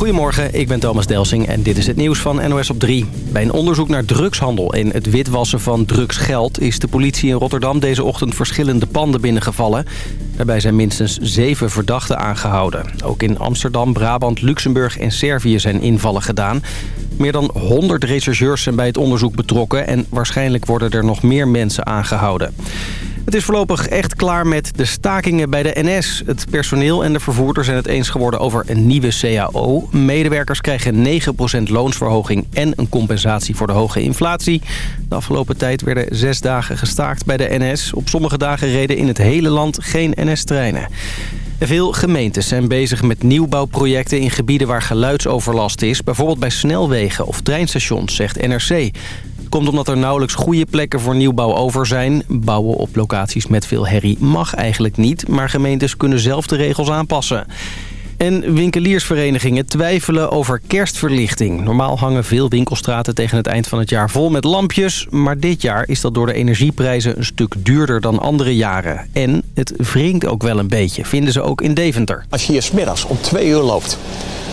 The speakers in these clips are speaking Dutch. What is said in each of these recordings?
Goedemorgen, ik ben Thomas Delsing en dit is het nieuws van NOS op 3. Bij een onderzoek naar drugshandel en het witwassen van drugsgeld... is de politie in Rotterdam deze ochtend verschillende panden binnengevallen. Daarbij zijn minstens zeven verdachten aangehouden. Ook in Amsterdam, Brabant, Luxemburg en Servië zijn invallen gedaan. Meer dan 100 rechercheurs zijn bij het onderzoek betrokken... en waarschijnlijk worden er nog meer mensen aangehouden. Het is voorlopig echt klaar met de stakingen bij de NS. Het personeel en de vervoerders zijn het eens geworden over een nieuwe CAO. Medewerkers krijgen 9% loonsverhoging en een compensatie voor de hoge inflatie. De afgelopen tijd werden zes dagen gestaakt bij de NS. Op sommige dagen reden in het hele land geen NS-treinen. Veel gemeentes zijn bezig met nieuwbouwprojecten in gebieden waar geluidsoverlast is. Bijvoorbeeld bij snelwegen of treinstations, zegt NRC komt omdat er nauwelijks goede plekken voor nieuwbouw over zijn. Bouwen op locaties met veel herrie mag eigenlijk niet, maar gemeentes kunnen zelf de regels aanpassen. En winkeliersverenigingen twijfelen over kerstverlichting. Normaal hangen veel winkelstraten tegen het eind van het jaar vol met lampjes. Maar dit jaar is dat door de energieprijzen een stuk duurder dan andere jaren. En het wringt ook wel een beetje, vinden ze ook in Deventer. Als je hier smiddags om twee uur loopt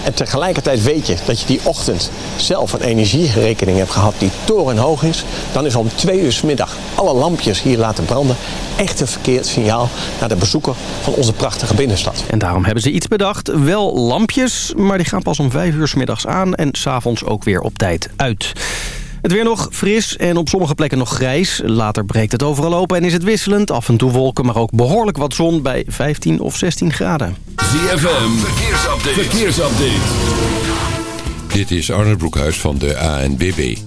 en tegelijkertijd weet je dat je die ochtend zelf een energierekening hebt gehad die torenhoog is. Dan is om twee uur s middag alle lampjes hier laten branden echt een verkeerd signaal naar de bezoeker van onze prachtige binnenstad. En daarom hebben ze iets bedacht. Wel lampjes, maar die gaan pas om vijf uur s middags aan en s'avonds ook weer op tijd uit. Het weer nog fris en op sommige plekken nog grijs. Later breekt het overal open en is het wisselend. Af en toe wolken, maar ook behoorlijk wat zon bij 15 of 16 graden. ZFM, verkeersupdate. verkeersupdate. Dit is Arne Broekhuis van de ANBB.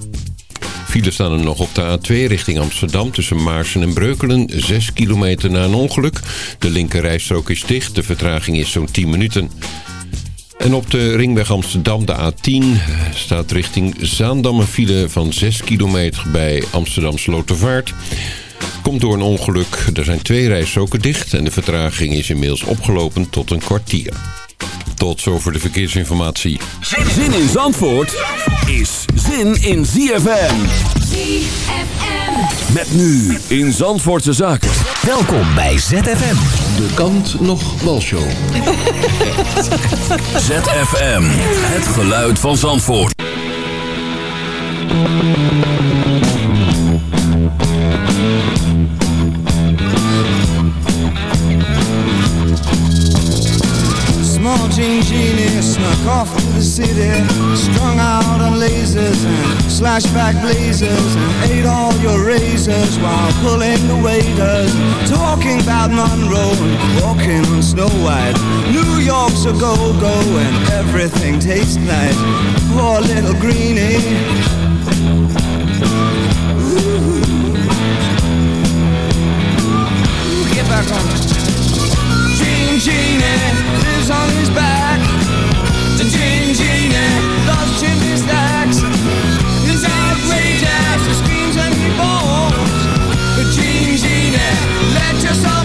Files staan er nog op de A2 richting Amsterdam tussen Maarsen en Breukelen. 6 kilometer na een ongeluk. De linkerrijstrook is dicht. De vertraging is zo'n 10 minuten. En op de ringweg Amsterdam, de A10, staat richting Zaandam een file van 6 kilometer bij Amsterdam Slotervaart. Komt door een ongeluk. Er zijn twee rijstroken dicht en de vertraging is inmiddels opgelopen tot een kwartier. Tot zover de verkeersinformatie. Zin in Zandvoort is zin in ZFM. ZFM. Met nu in Zandvoortse Zaken. Welkom bij ZFM. De kant nog walshow. ZFM. Het geluid van Zandvoort. Jean genie snuck off to the city Strung out on lasers and slashback blazers And ate all your razors while pulling the waiters Talking about Monroe and walking on Snow White. New York's a go-go and everything tastes nice. Poor little greenie. Ooh. Get back on. It Genie his back. The Gin Genie loves chimney stacks. He's outrageous, he screams and he bawls. The Gin Genie, let yourself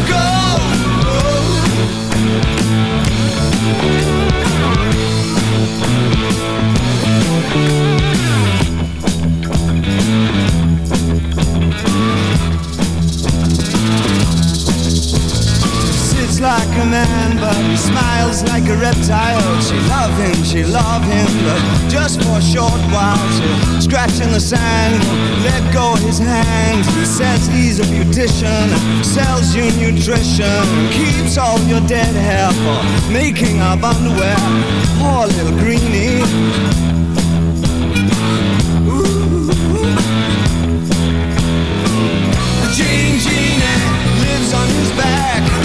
like a man, but he smiles like a reptile. She love him, she love him, but just for a short while. She'll scratch in the sand, let go his hand. He says he's a beautician, sells you nutrition, keeps all your dead hair for making up underwear. Poor little greenie. Gene Genie lives on his back.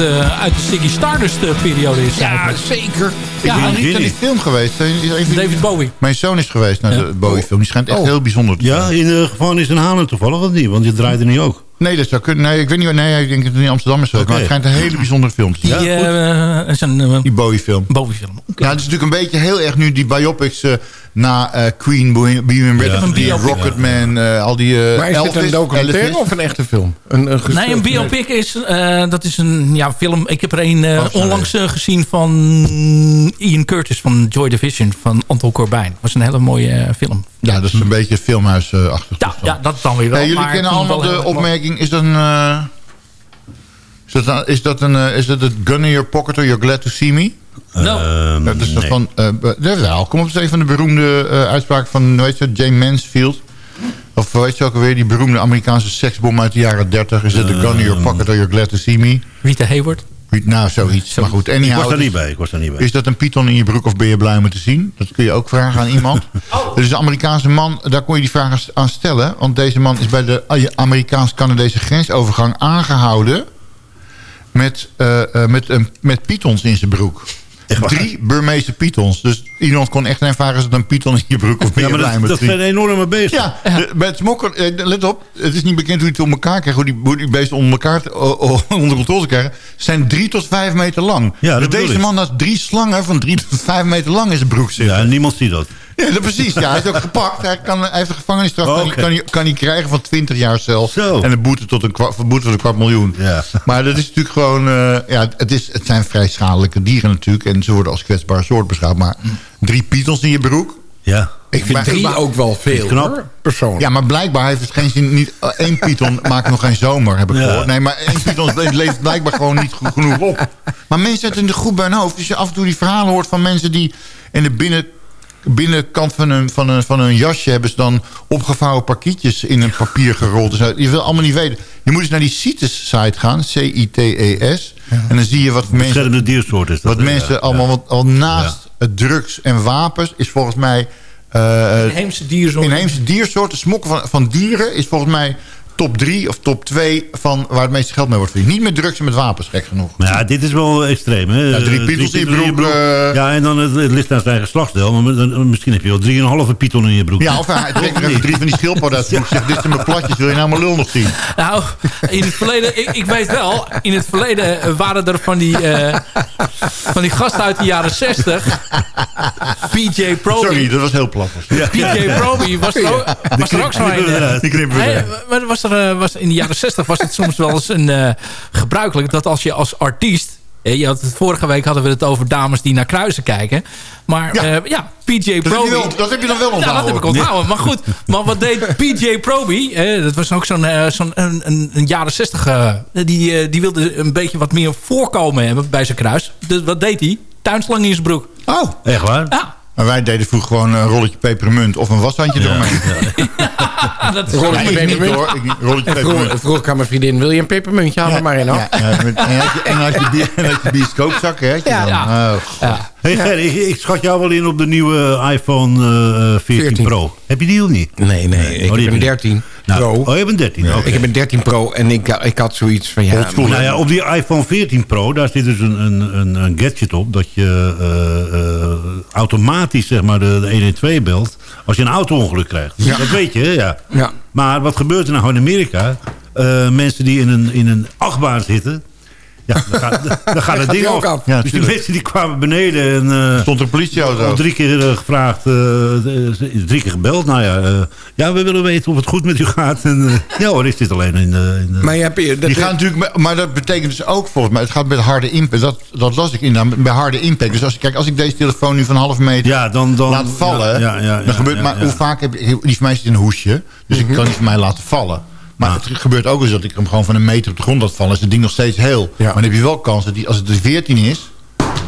eh, uit de Ziggy Stardust eh, periode is. Ja, eigenlijk. zeker. Ja, ik ben niet naar die film geweest. Een die- David Bowie. Mijn zoon is geweest naar de Bowie-film. Die schijnt echt Oh. heel bijzonder te zijn. Ja, in de gevangenis in Haarlem toevallig of niet? Want je draait er niet ook. Nee, dat zou kunnen. Nee, ik weet niet. Nee, ik denk dat het in Amsterdam is geweest. Oké. Maar het schijnt een hele bijzondere film te Die zijn. eh, is een eh, Die Bowie-film. Bowie-film. Ja, het is natuurlijk een beetje heel erg nu die biopics eh, na eh, Queen, Bohemian Rhapsody, Een biopic. Rocketman, eh, al die eh Maar is Elvis, het een documentaire Elvis. of een echte film? Een, een Nee, een biopic is, eh, dat is een ja, film. Ik heb er een onlangs gezien van Ian Curtis van Joy Division van Anton Corbijn. Dat was een hele mooie film. Ja, dat is een beetje filmhuisachtig. Ja, ja, dat dan weer wel. Hey, jullie maar kennen allemaal de opmerking. Is dat een... eh, is dat, een- is dat, een, is dat het gun in your pocket or you're glad to see me? Nou, Ehm, dat is nee. van... eh, be- dat is wel. Kom op, eens een van de beroemde eh uitspraken van, heet je, Jane Mansfield. Of weet je ook alweer, die beroemde Amerikaanse seksbom uit de jaren 30. Is dat the gun in your pocket or you're glad to see me? Rita Hayward. Nou, zoiets. Maar goed, Ik was daar het niet bij. Ik was daar niet bij. Is dat een python in je broek of ben je blij om het te zien? Dat kun je ook vragen aan iemand. Er is een Amerikaanse man, daar kon je die vraag aan- stellen. Want deze man is bij de Amerikaans-Canadese grensovergang aangehouden... met, eh, eh, met, een met pythons in zijn broek. Drie Burmeese pythons. Dus iemand kon echt ervaren, het een python in je broek of Ja, maar dat, met dat zijn enorme beesten. Ja, de- bij het smokken, eh, let op, het is niet bekend hoe je het om elkaar krijgt, hoe die, hoe die beesten onder elkaar te- o- o- onder controle te krijgen, zijn drie tot vijf meter lang. Ja, dat dus deze man had drie slangen van drie tot vijf meter lang in zijn broek zitten. Ja, en niemand ziet dat. Ja, dat precies. Ja, hij is ook gepakt. Hij, kan, hij heeft een gevangenisstraf. Oh, kan, hij, kan, hij, kan hij krijgen van 20 jaar cel. Zo. En een boete tot een kwart, boete van een kwart miljoen. Ja. Maar dat is natuurlijk gewoon... eh, ja, het, is, het zijn vrij schadelijke dieren natuurlijk. En ze worden als kwetsbare soort beschouwd. Maar drie pythons in je broek... Ja. Ik vind Maar- drie maar- ook wel veel, knap. persoonlijk. Ja, maar blijkbaar heeft het geen zin. Niet, eh, één python maakt nog geen zomer, heb ik Ja. gehoord. Nee, maar één python leeft blijkbaar gewoon niet goed genoeg op. Maar mensen zetten het goed bij hun hoofd. Dus je af en toe die verhalen hoort van mensen die in de binnen, binnenkant van hun, van, hun, van hun jasje... hebben ze dan opgevouwen pakietjes in een papier gerold. Dus je wil allemaal niet weten. Je moet eens naar die CITES-site gaan, C-I-T-E-S. En dan zie je wat mensen... Diersoort is dat. Wat hè? mensen Ja. allemaal... Wat, al naast het drugs en wapens is volgens mij... eh, Inheemse diersoort. Inheemse diersoorten, smokken van, van dieren... is volgens mij top 3 of top 2 van waar het meeste geld mee wordt verdiend. Niet met drugs en met wapens, gek genoeg. Ja, dit is wel extreem. Hè? Ja, drie Eh, pythons in je broek, eh. Ja, en dan het, het ligt aan zijn eigen geslachtsdeel. Maar dan- misschien heb je wel drieënhalve python in je broek. Ja, of hij trekt er even drie van die schildpadden uit. Zegt, dit zijn mijn platjes, wil je nou mijn lul nog zien? Nou, in het verleden, ik, ik weet wel, in het verleden eh, waren er van die, eh, van die gasten uit de jaren 60. PJ Proby. Sorry, dat was heel plat. PJ Proby was er ook, was er ook zo een. Die knippen we Hey, eruit. maar was er, eh, was, in de jaren 60 was het soms wel eens een, eh, gebruikelijk dat als je als artiest... eh, Je had het, vorige week hadden we het over dames die naar kruisen kijken. Maar Ja. ja, ja PJ Dat heb, Proby... wel, dat heb je dan wel Ja, onthouden. dat heb ik onthouden. Maar goed, maar wat deed PJ Proby? Eh, dat was ook zo'n eh, zo'n een, een, een jaren 60. eh, die, eh, die wilde een beetje wat meer voorkomen hebben bij zijn kruis. Dus wat deed hij? Tuinslang in zijn broek. Oh, Echt waar? Ja, maar wij deden vroeger gewoon een rolletje pepermunt of een washandje eromheen. dat is Rolletje Ja, pepermunt. hoor. Ik. Rolletje pepermunt. vroeg ik aan mijn vriendin, wil je een pepermuntje? Haal er maar in, hoor. Ja, ja, met- en had je, en had je, bier- en had je hè? je dan. Ja. Oh, ja. Hey Ger, ik, ik schat jou wel in op de nieuwe iPhone eh, 14, 14. Pro. Heb je die of niet? Nee, nee. Ik Oh, heb een je 13 Nou, Pro. Oh, je hebt een 13. oké. Ik heb een 13 Pro en ik, ik had zoiets van... Ja, Nou ja, op die iPhone 14 Pro, daar zit dus een, een, een, een gadget op... dat je eh, eh, automatisch zeg maar, de, de 112 belt als je een auto-ongeluk krijgt. Dat weet je, ja. Ja. Maar wat gebeurt er nou in Amerika? Eh, mensen die in een, in een achtbaan zitten... Ja, dan gaat, dan gaat het ding ook af. af. Ja, dus die mensen die kwamen beneden en... eh, Stond er politieauto. al drie keer eh, gevraagd, eh, drie keer gebeld. Nou ja, eh, ja, we willen weten of het goed met u gaat. En, eh, ja hoor, is dit alleen in de... In de Maar je hebt... Dat, Die gaan natuurlijk, maar dat betekent dus ook volgens mij, het gaat met harde impact. Dat, dat las ik in, bij harde impact. Dus als, je- kijk, als ik deze telefoon nu van een half meter ja, dan, dan, laat vallen, Ja, ja, ja, dan gebeurt, ja, maar ja. Mhm. hoe vaak heb je, die van mij zit in een hoesje, dus ik kan die van mij laten vallen. Maar het gebeurt ook eens dat ik hem gewoon van een meter op de grond laat vallen. Is het ding nog steeds heel. Ja. Maar dan heb je wel kans dat die, als het de 14 is,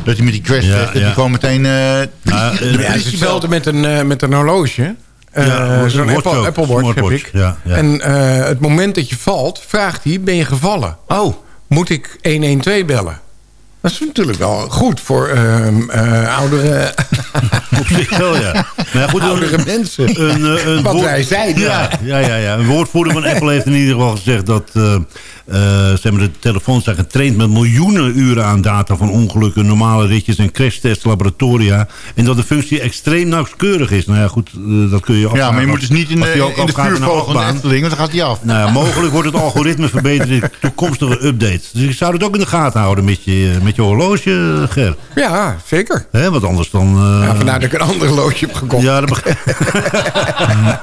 dat hij met die crash Ja, dat hij gewoon meteen... eh, Ja, het is hetzelfde met een, eh, met een horloge. Ja, Zo'n een Apple. Apple Watch heb ik. ja, ja. En eh, het moment dat je valt, vraagt hij, ben je gevallen? Oh, Moet ik 112 bellen? Dat is natuurlijk wel goed voor ehm, eh, oudere, Op zich wel, ja. Maar ja, goed, oudere een, mensen. een, eh, een Wat woord- wij zeiden. Ja, ja, ja, ja. Een woordvoerder van Apple heeft in ieder geval gezegd dat eh, eh, zeg maar, de telefoons zijn getraind met miljoenen uren aan data van ongelukken, normale ritjes en crashtests, laboratoria. En dat de functie extreem nauwkeurig is. Nou ja, goed, dat kun je Ja, afvragen maar je moet dus niet in de, die in de vuurvogel van de achtbaan. Efteling, want dan gaat hij af. Nou ja, mogelijk wordt het algoritme verbeterd in toekomstige updates. Dus ik zou het ook in de gaten houden met je, met je horloge, Ger. Ja, zeker. Hè, want anders dan... eh, Ja, vandaar dat ik een ander horloge heb gekocht. ja, dat begrijp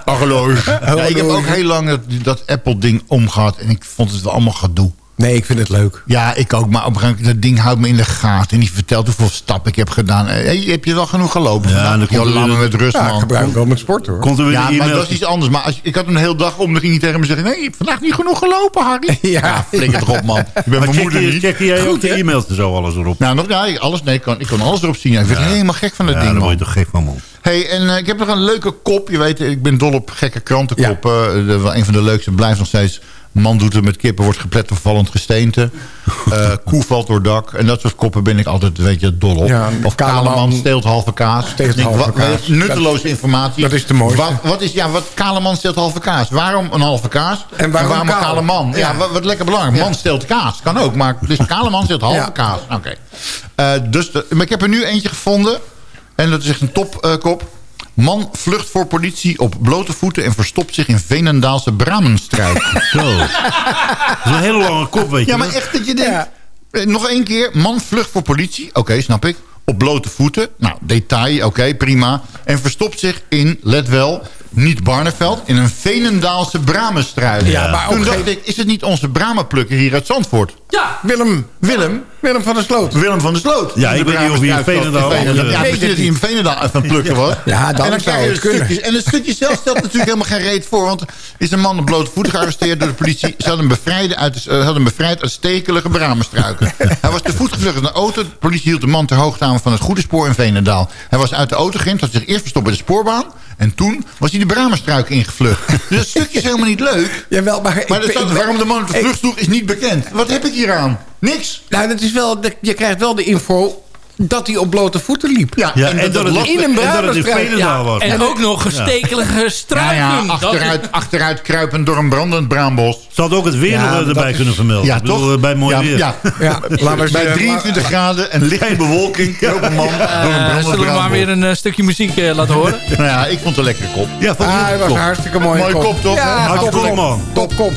Horloge. Ja, ik heb ook heel lang dat, dat Apple-ding omgehad. En ik vond het wel allemaal gedoe. Nee, ik vind het leuk. Ja, ik ook. Maar op een gegeven moment, dat ding houdt me in de gaten. En die vertelt hoeveel stappen ik heb gedaan. Eh, Hey, heb je wel genoeg gelopen? Ja, dan komt laat me met rust, Ja, ik man. gebruik hem wel met sport hoor. Komt er weer Ja, maar e-mail. dat is iets anders. Maar als, ik had hem een hele dag om. Dan ging hij tegen me zeggen... Nee, je hebt vandaag niet genoeg gelopen, Harry. Ja. flikker toch op, man. Ik ben Maar mijn check, moeder je, niet. check jij ook Goed, de e-mails en zo alles erop? Nou, nog, ja, ik- alles, nee, ik, kan, ik kan alles erop zien. Ja, ik werd helemaal gek van dat Ja, ding, daar man. word je toch gek van, man. Hey, en eh, ik heb nog een leuke kop. Je weet, ik ben dol op gekke krantenkoppen. De, wel een van de leukste blijft nog steeds... Man doet het met kippen, wordt geplet door vallend gesteente. Eh, koe valt door dak. En dat soort koppen ben ik altijd, weet je, dol op. Ja, of kale Kaleman man steelt halve kaas. steelt halve wat- kaas. Nutteloze informatie. dat is de mooiste. Wat, wat is, ja, wat Kaleman steelt halve kaas. Waarom een halve kaas? En waarom een kale? Kaleman? Ja, Ja. wat, wat lekker belangrijk. Man steelt kaas. Kan ook, maar dus Kaleman steelt halve Ja. kaas. Oké. Eh, dus de- maar ik heb er nu eentje gevonden. En dat is echt een topkop. Man vlucht voor politie op blote voeten... en verstopt zich in Veenendaalse Bramenstruik. Zo. Dat is een hele lange kop, weet je. ja, maar echt dat je denkt... Eh, Nog één keer. Man vlucht voor politie. Oké, snap ik. Op blote voeten. Nou, detail. Oké, prima. En verstopt zich in, let wel... Niet Barneveld, in een Veenendaalse Bramenstruik. Ja, maar ook Toen dacht ik, is het niet onze Bramenplukker hier uit Zandvoort? Ja, Willem, Willem, Willem van der Sloot. Willem van der Sloot. Ja, ik weet niet of hij in eh, Ja, weet misschien dat hij in aan het plukken was. Ja, dan en dan zou het stukjes. En het stukje zelf stelt natuurlijk helemaal geen reet voor. Want is een man op blote voeten gearresteerd door de politie. Ze hadden hem bevrijd uit, eh, hadden hem bevrijd uit stekelige bramenstruiken. Hij was te voet gevlucht naar de auto. De politie hield de man ter hoogte aan van het goede spoor in Veenendaal. Hij was uit de auto gerend, had zich eerst verstopt bij de spoorbaan. En toen was hij de bramenstruiken ingevlucht. Dus dat stukje is helemaal niet leuk. Jawel, maar, Maar ik- staat, ik- waarom de man op de vlucht sloeg is niet bekend. Wat heb ik hier aan? Niks. Nou, dat is wel, je krijgt wel de info dat hij op blote voeten liep. Ja, en, dat, het, in een en dat het in Brabantstruik. Veenendaal was. en ook nog een stekelige Ja, struiken. ja, Dat- achteruit, achteruit kruipend door een brandend braambos. Ze had ook het weer nog erbij kunnen vermelden. Ja, Ik bedoel, toch? eh, Bij mooi ja, weer. Ja. Ja, Bij zeggen, 23 graden en lichte bewolking een man door een Eh, brandend zullen we maar weer een eh, stukje muziek eh, laten horen? Nou ja, ik vond het een lekkere kop. Ja, van Ah, hij was een hartstikke mooie Mooie kop, toch? Ja, Hartstikke man. Topkop.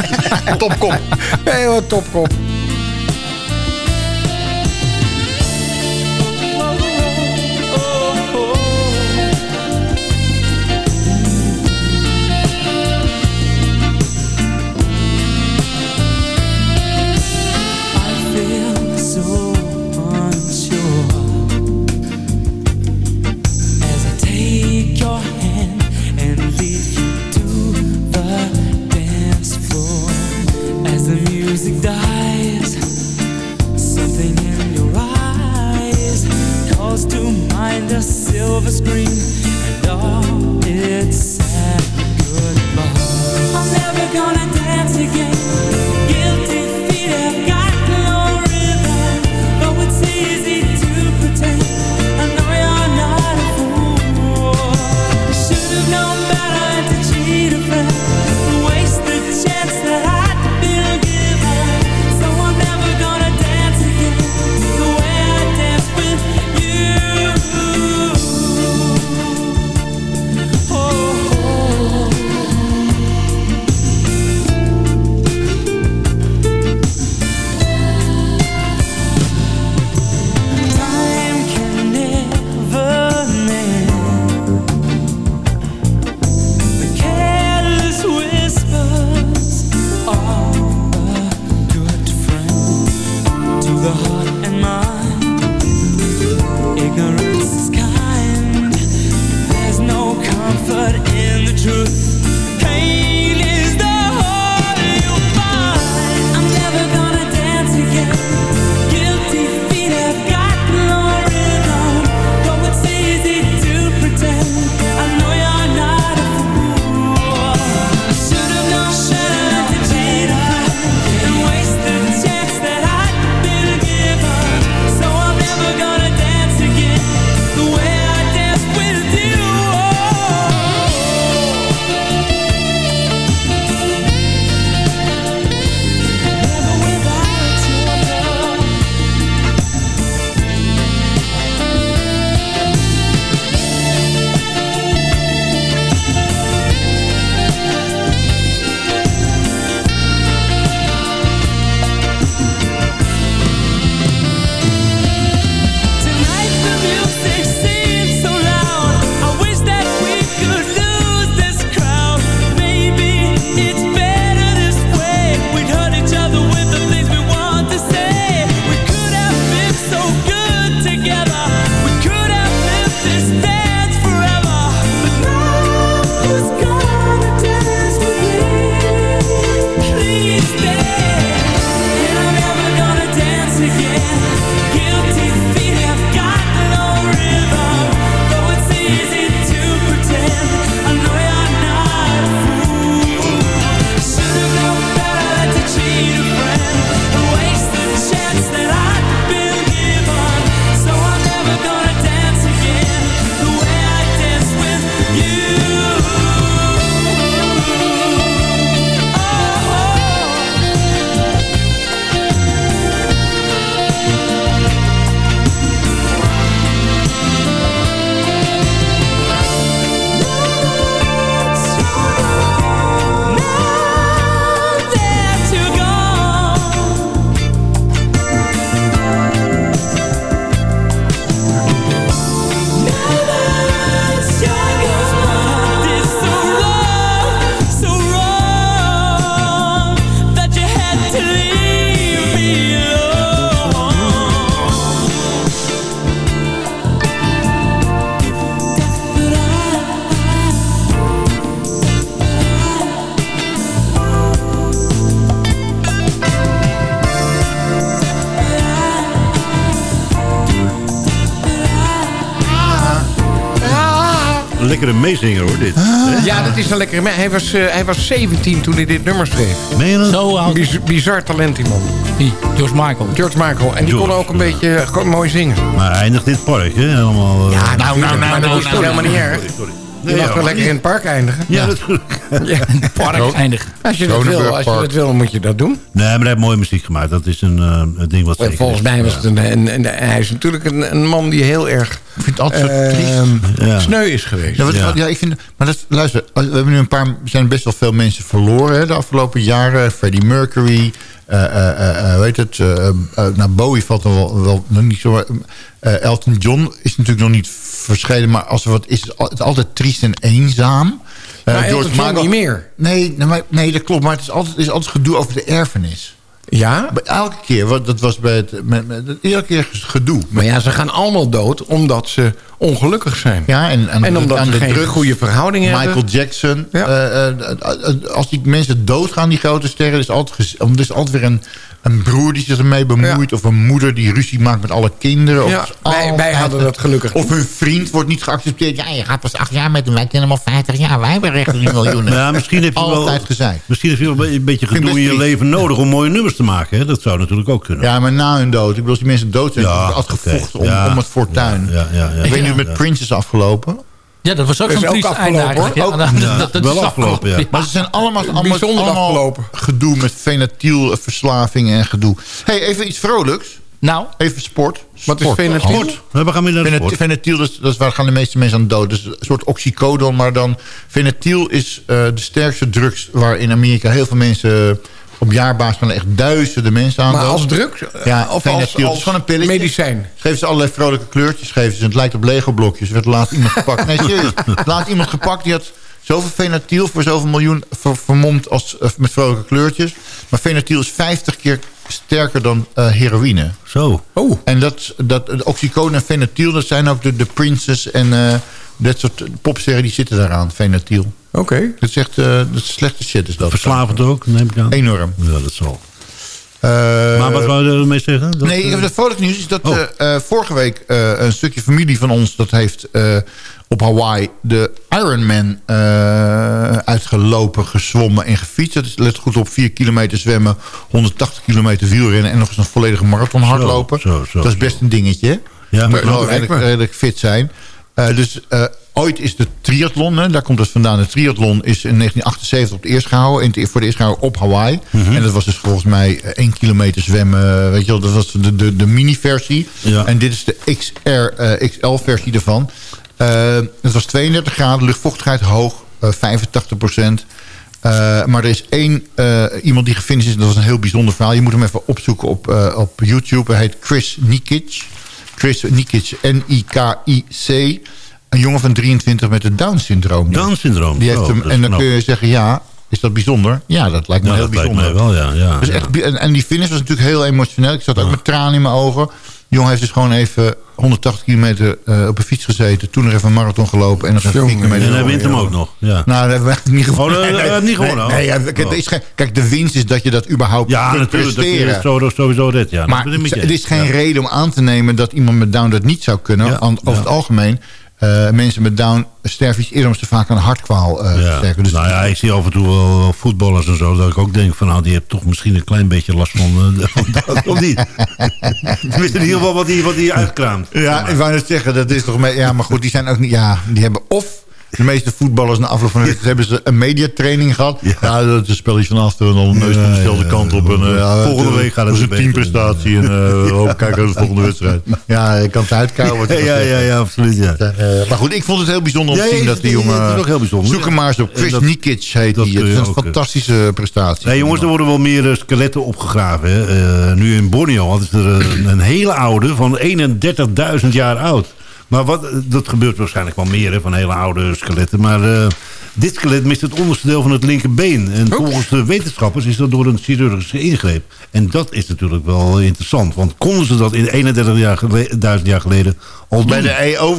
Topkop. Heel topkop. Hoor, dit. Ja, dat is een lekkere... me- Hij was, eh, hij was 17 toen hij dit nummer schreef. Meen je dat? Zo oud. Biz- bizar talent, die man. Die, George Michael. George Michael. En die George, kon ook een beetje eh, gewoon mooi zingen. Maar hij eindigt in het park, hè? Helemaal... eh, Ja, nou, nou, nou, dat is toch sorry, helemaal niet sorry, erg. sorry, sorry. Je mag wel lekker in het park eindigen. Ja, dat Ja. Park eindig. Als je dat wil, als je dat wil, dan moet je dat doen. Nee, maar hij heeft mooie muziek gemaakt. Dat is een, eh, een ding wat zeker volgens mij was Ja. het een, een, een- hij is natuurlijk een, een man die heel erg Ik vind het altijd zo triest. Ja. sneu is geweest. Ja, wat, Ja. ja. ik vind, maar dat, luister, we hebben nu een paar, er zijn best wel veel mensen verloren hè, de afgelopen jaren. Freddie Mercury, eh eh eh, weet het, eh, eh, nou Bowie valt er wel, wel nog niet zo. eh, Elton John is natuurlijk nog niet verschenen, maar als er wat is, is het altijd triest en eenzaam. Maar Michael- niet meer. Nee, nee, maar, nee, dat klopt, maar het is altijd, het is altijd gedoe over de erfenis. Ja? Elke keer, dat was bij het, met, met, elke keer gedoe. Maar ja, ze gaan allemaal dood omdat ze ongelukkig zijn. Ja, en, en, En omdat aan ze de geen drugs, goede verhouding Michael hebben. Jackson. Ja. eh, eh, als die mensen doodgaan, die grote sterren... er is altijd, er is altijd weer een, een broer die zich ermee bemoeit... of een moeder die ruzie maakt met alle kinderen. Of Ja, wij- wij hadden dat gelukkig Of hun vriend wordt niet geaccepteerd. Ja, je gaat pas acht jaar met hem. Wij kennen hem al 50 jaar. Wij hebben recht op die miljoenen. Ja, misschien heb je wel, Altijd gezegd. misschien heb je wel een beetje gedoe in je leven nodig om mooie nummers te maken. Hè? Dat zou natuurlijk ook kunnen. Ja, maar na hun dood. Ik bedoel, als die mensen dood zijn... Ja, altijd gevochten om, Ja. om het fortuin. Ja, ja, ja. Ik weet Ja. niet, met Ja. Prince is afgelopen. Ja, dat was ook zo'n triest einde eigenlijk. Ja, dat- ja, dat- dat wel is afgelopen, ja. Maar ze zijn allemaal, allemaal, allemaal afgelopen. gedoe met fenatylverslaving en gedoe. hey, even iets vrolijks. Nou, Even sport. Wat is fenatiel? Sport. We gaan weer naar de Fenat- sport. Fenatiel, dat is, dat is waar gaan de meeste mensen aan dood. Dus een soort oxycodon, maar dan... Fenatiel is eh, de sterkste drugs waar in Amerika heel veel mensen... op jaarbasis gaan echt duizenden mensen aan Maar als drugs? Ja, of als, fenatiel. Het is als gewoon een pilletje. medicijn? Geven ze allerlei vrolijke kleurtjes. Geven ze. Het lijkt op Lego-blokjes. Er werd laatst iemand gepakt. Nee, serieus. Laatst iemand gepakt die had zoveel fenatiel voor zoveel miljoen ver- vermomd als, eh, met vrolijke kleurtjes. Maar fenatiel is 50 keer sterker dan eh, heroïne. Zo. Oh. En dat, dat de oxycodon en fenatiel, dat zijn ook de, de Princess en eh, dat soort popsterren die zitten daaraan, fenatiel. Oké. Dat is echt eh, dat is slechte shit is dat. Verslavend ook, neem ik aan. Enorm. Ja, dat zal. Eh, Maar wat wou je ermee zeggen? Dat, nee, ik eh, heb het vrolijk nieuws. Is dat Oh. eh, eh, vorige week eh, een stukje familie van ons... dat heeft eh, op Hawaii de Ironman eh uitgelopen, gezwommen en gefietst. Dat is, let goed op, 4 kilometer zwemmen, 180 kilometer wielrennen... en nog eens een volledige marathon hardlopen. zo, zo, dat is best zo. een dingetje. Ja, Moet maar wel lijkt redelijk, redelijk fit zijn. Eh, dus eh, ooit is de triathlon, hè, daar komt het vandaan. De triathlon is in 1978 op het eerst gehouden. In voor het eerst gehouden op Hawaii. Mhm. En dat was dus volgens mij eh, 1 kilometer zwemmen. Weet je wel, dat was de, de, de mini-versie. Ja. En dit is de XR, eh, XL-versie ervan. Eh, het was 32 graden, luchtvochtigheid hoog, eh 85 procent. Eh, maar er is één eh, iemand die gefinished is. en Dat was een heel bijzonder verhaal. Je moet hem even opzoeken op, eh, op YouTube. Hij heet Chris Nikic. Chris Nikic, N-I-K-I-C. Een jongen van 23 met het Down-syndroom. Down-syndroom. Die heeft hem, is en dan knap. kun je zeggen, ja, is dat bijzonder? Ja, dat lijkt me Ja, heel dat lijkt bijzonder. wel, ja. ja, Dus echt, en, en die finish was natuurlijk heel emotioneel. Ik zat ook met tranen in mijn ogen. De jongen heeft dus gewoon even 180 kilometer eh, op een fiets gezeten. Toen nog even een marathon gelopen. En nog even 4 kilometer. En hij wint hem ook nog. Ja. Nou, dat hebben we niet gewonnen. Oh, dat- dat niet gewonnen, Nee, oh. nee, ja, kijk, er is geen- kijk, de winst is dat je dat überhaupt Ja, kunt presteren. sowieso redt. Ja, maar het is geen reden om aan te nemen dat iemand met Down dat niet zou kunnen. Over het algemeen, eh, mensen met Down sterven iets eerder omdat ze vaak aan hartkwaal eh Ja. sterven. Dus nou ja, ik zie af en toe wel voetballers en zo... dat ik ook denk van nou, die heeft toch misschien een klein beetje last van... van dat, of niet? Tenminste, in ieder geval wat die, wat die uitkraamt. Ja, ik wou net zeggen, dat is toch... mee- Ja, maar goed, die zijn ook niet... Ja, die hebben of... De meeste voetballers na afloop van de wedstrijd hebben ze een mediatraining gehad. Ja, dat is een spelletje vanaf en dan neus van dezelfde ja, kant op. En, eh, Volgende week gaat het een teamprestatie. En uh, hoop kijken naar de volgende wedstrijd. Ja, ik kan het uitkouden. wat Ja, ja, ja, absoluut, ja. Eh, maar goed, ik vond het heel bijzonder om te zien dat die jongen... heel bijzonder, Zoek hem maar eens op. Chris dat- Nikic heet dat die. Het is een eh. fantastische prestatie. Nee, jongens, er worden wel meer eh, skeletten opgegraven. Eh, nu in Borneo hadden ze er een, een hele oude van 31.000 jaar oud. Maar wat, eh, dat gebeurt waarschijnlijk wel meer hè, van hele oude skeletten. Maar eh, dit skelet mist het onderste deel van het linkerbeen. En volgens de wetenschappers is dat door een chirurgische ingreep. En dat is natuurlijk wel interessant. Want konden ze dat in 31.000 jaar, gele- jaar geleden al doen? Bij de EO,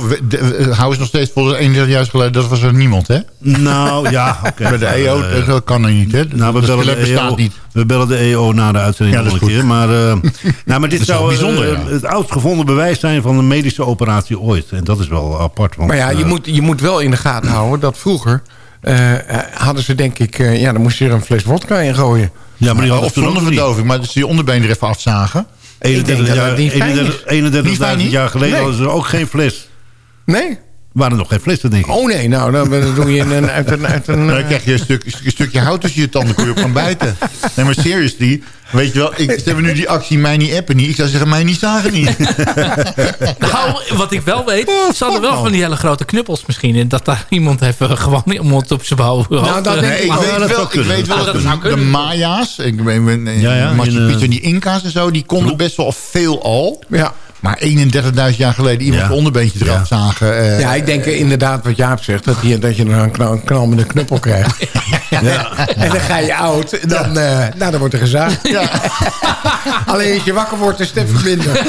houden ze nog steeds voor de 31 jaar geleden, dat was er niemand, hè? Nou, ja, oké. Bij de EO, Eh, dat kan er niet, hè? Nou, dat skelet EO, bestaat niet. We bellen de EO na de uitzending Ja, nog een keer. Maar, eh, nou, maar dit zou eh, bijzonder, ja. het oudst gevonden bewijs zijn van een medische operatie ooit. En dat is wel apart. Want, Maar ja, je eh, moet, je moet wel in de gaten houden dat vroeger... eh, hadden ze denk ik... eh, ja, dan moest je er een fles vodka in gooien. Ja, maar die hadden Of zonder verdoving, maar dat ze je onderbeen er even afzagen. Ik denk 31 dat jaar, dat niet fijn is. 31 Niet fijn 31.000 niet? jaar geleden Nee. hadden ze ook geen fles. Nee? Waren nog geen flessen, denk ik. Oh nee, nou, dan, dan doe je een, uit een... Uit een Dan krijg je een, stuk, een stukje hout tussen je tanden, kun je op gaan bijten. Nee, maar seriously, weet je wel, ik, ze hebben nu die actie mij niet appen niet. Ik zou zeggen, mij niet zagen niet. Nou, wat ik wel weet, ze hadden wel van die hele grote knuppels misschien. En dat daar iemand even gewoon iemand op zijn bouw. Nou, dat denk Nee, ik weet dat wel, zou ik weet wel Ah, dat de. Maya's, ik ben, ben, Ja, ja, Machu in, Picchu eh, en die Inca's en zo, die konden best wel veel al. Ja. Maar 31.000 jaar geleden iemand Ja. het onderbeentje eraf Ja. zagen. eh, Ja, ik denk inderdaad wat Jaap zegt. Dat je, dat je een knal, een knal met een knuppel krijgt. En dan ga je oud. En dan, eh, nou, dan wordt er gezaagd. Alleen als je wakker wordt is het even minder.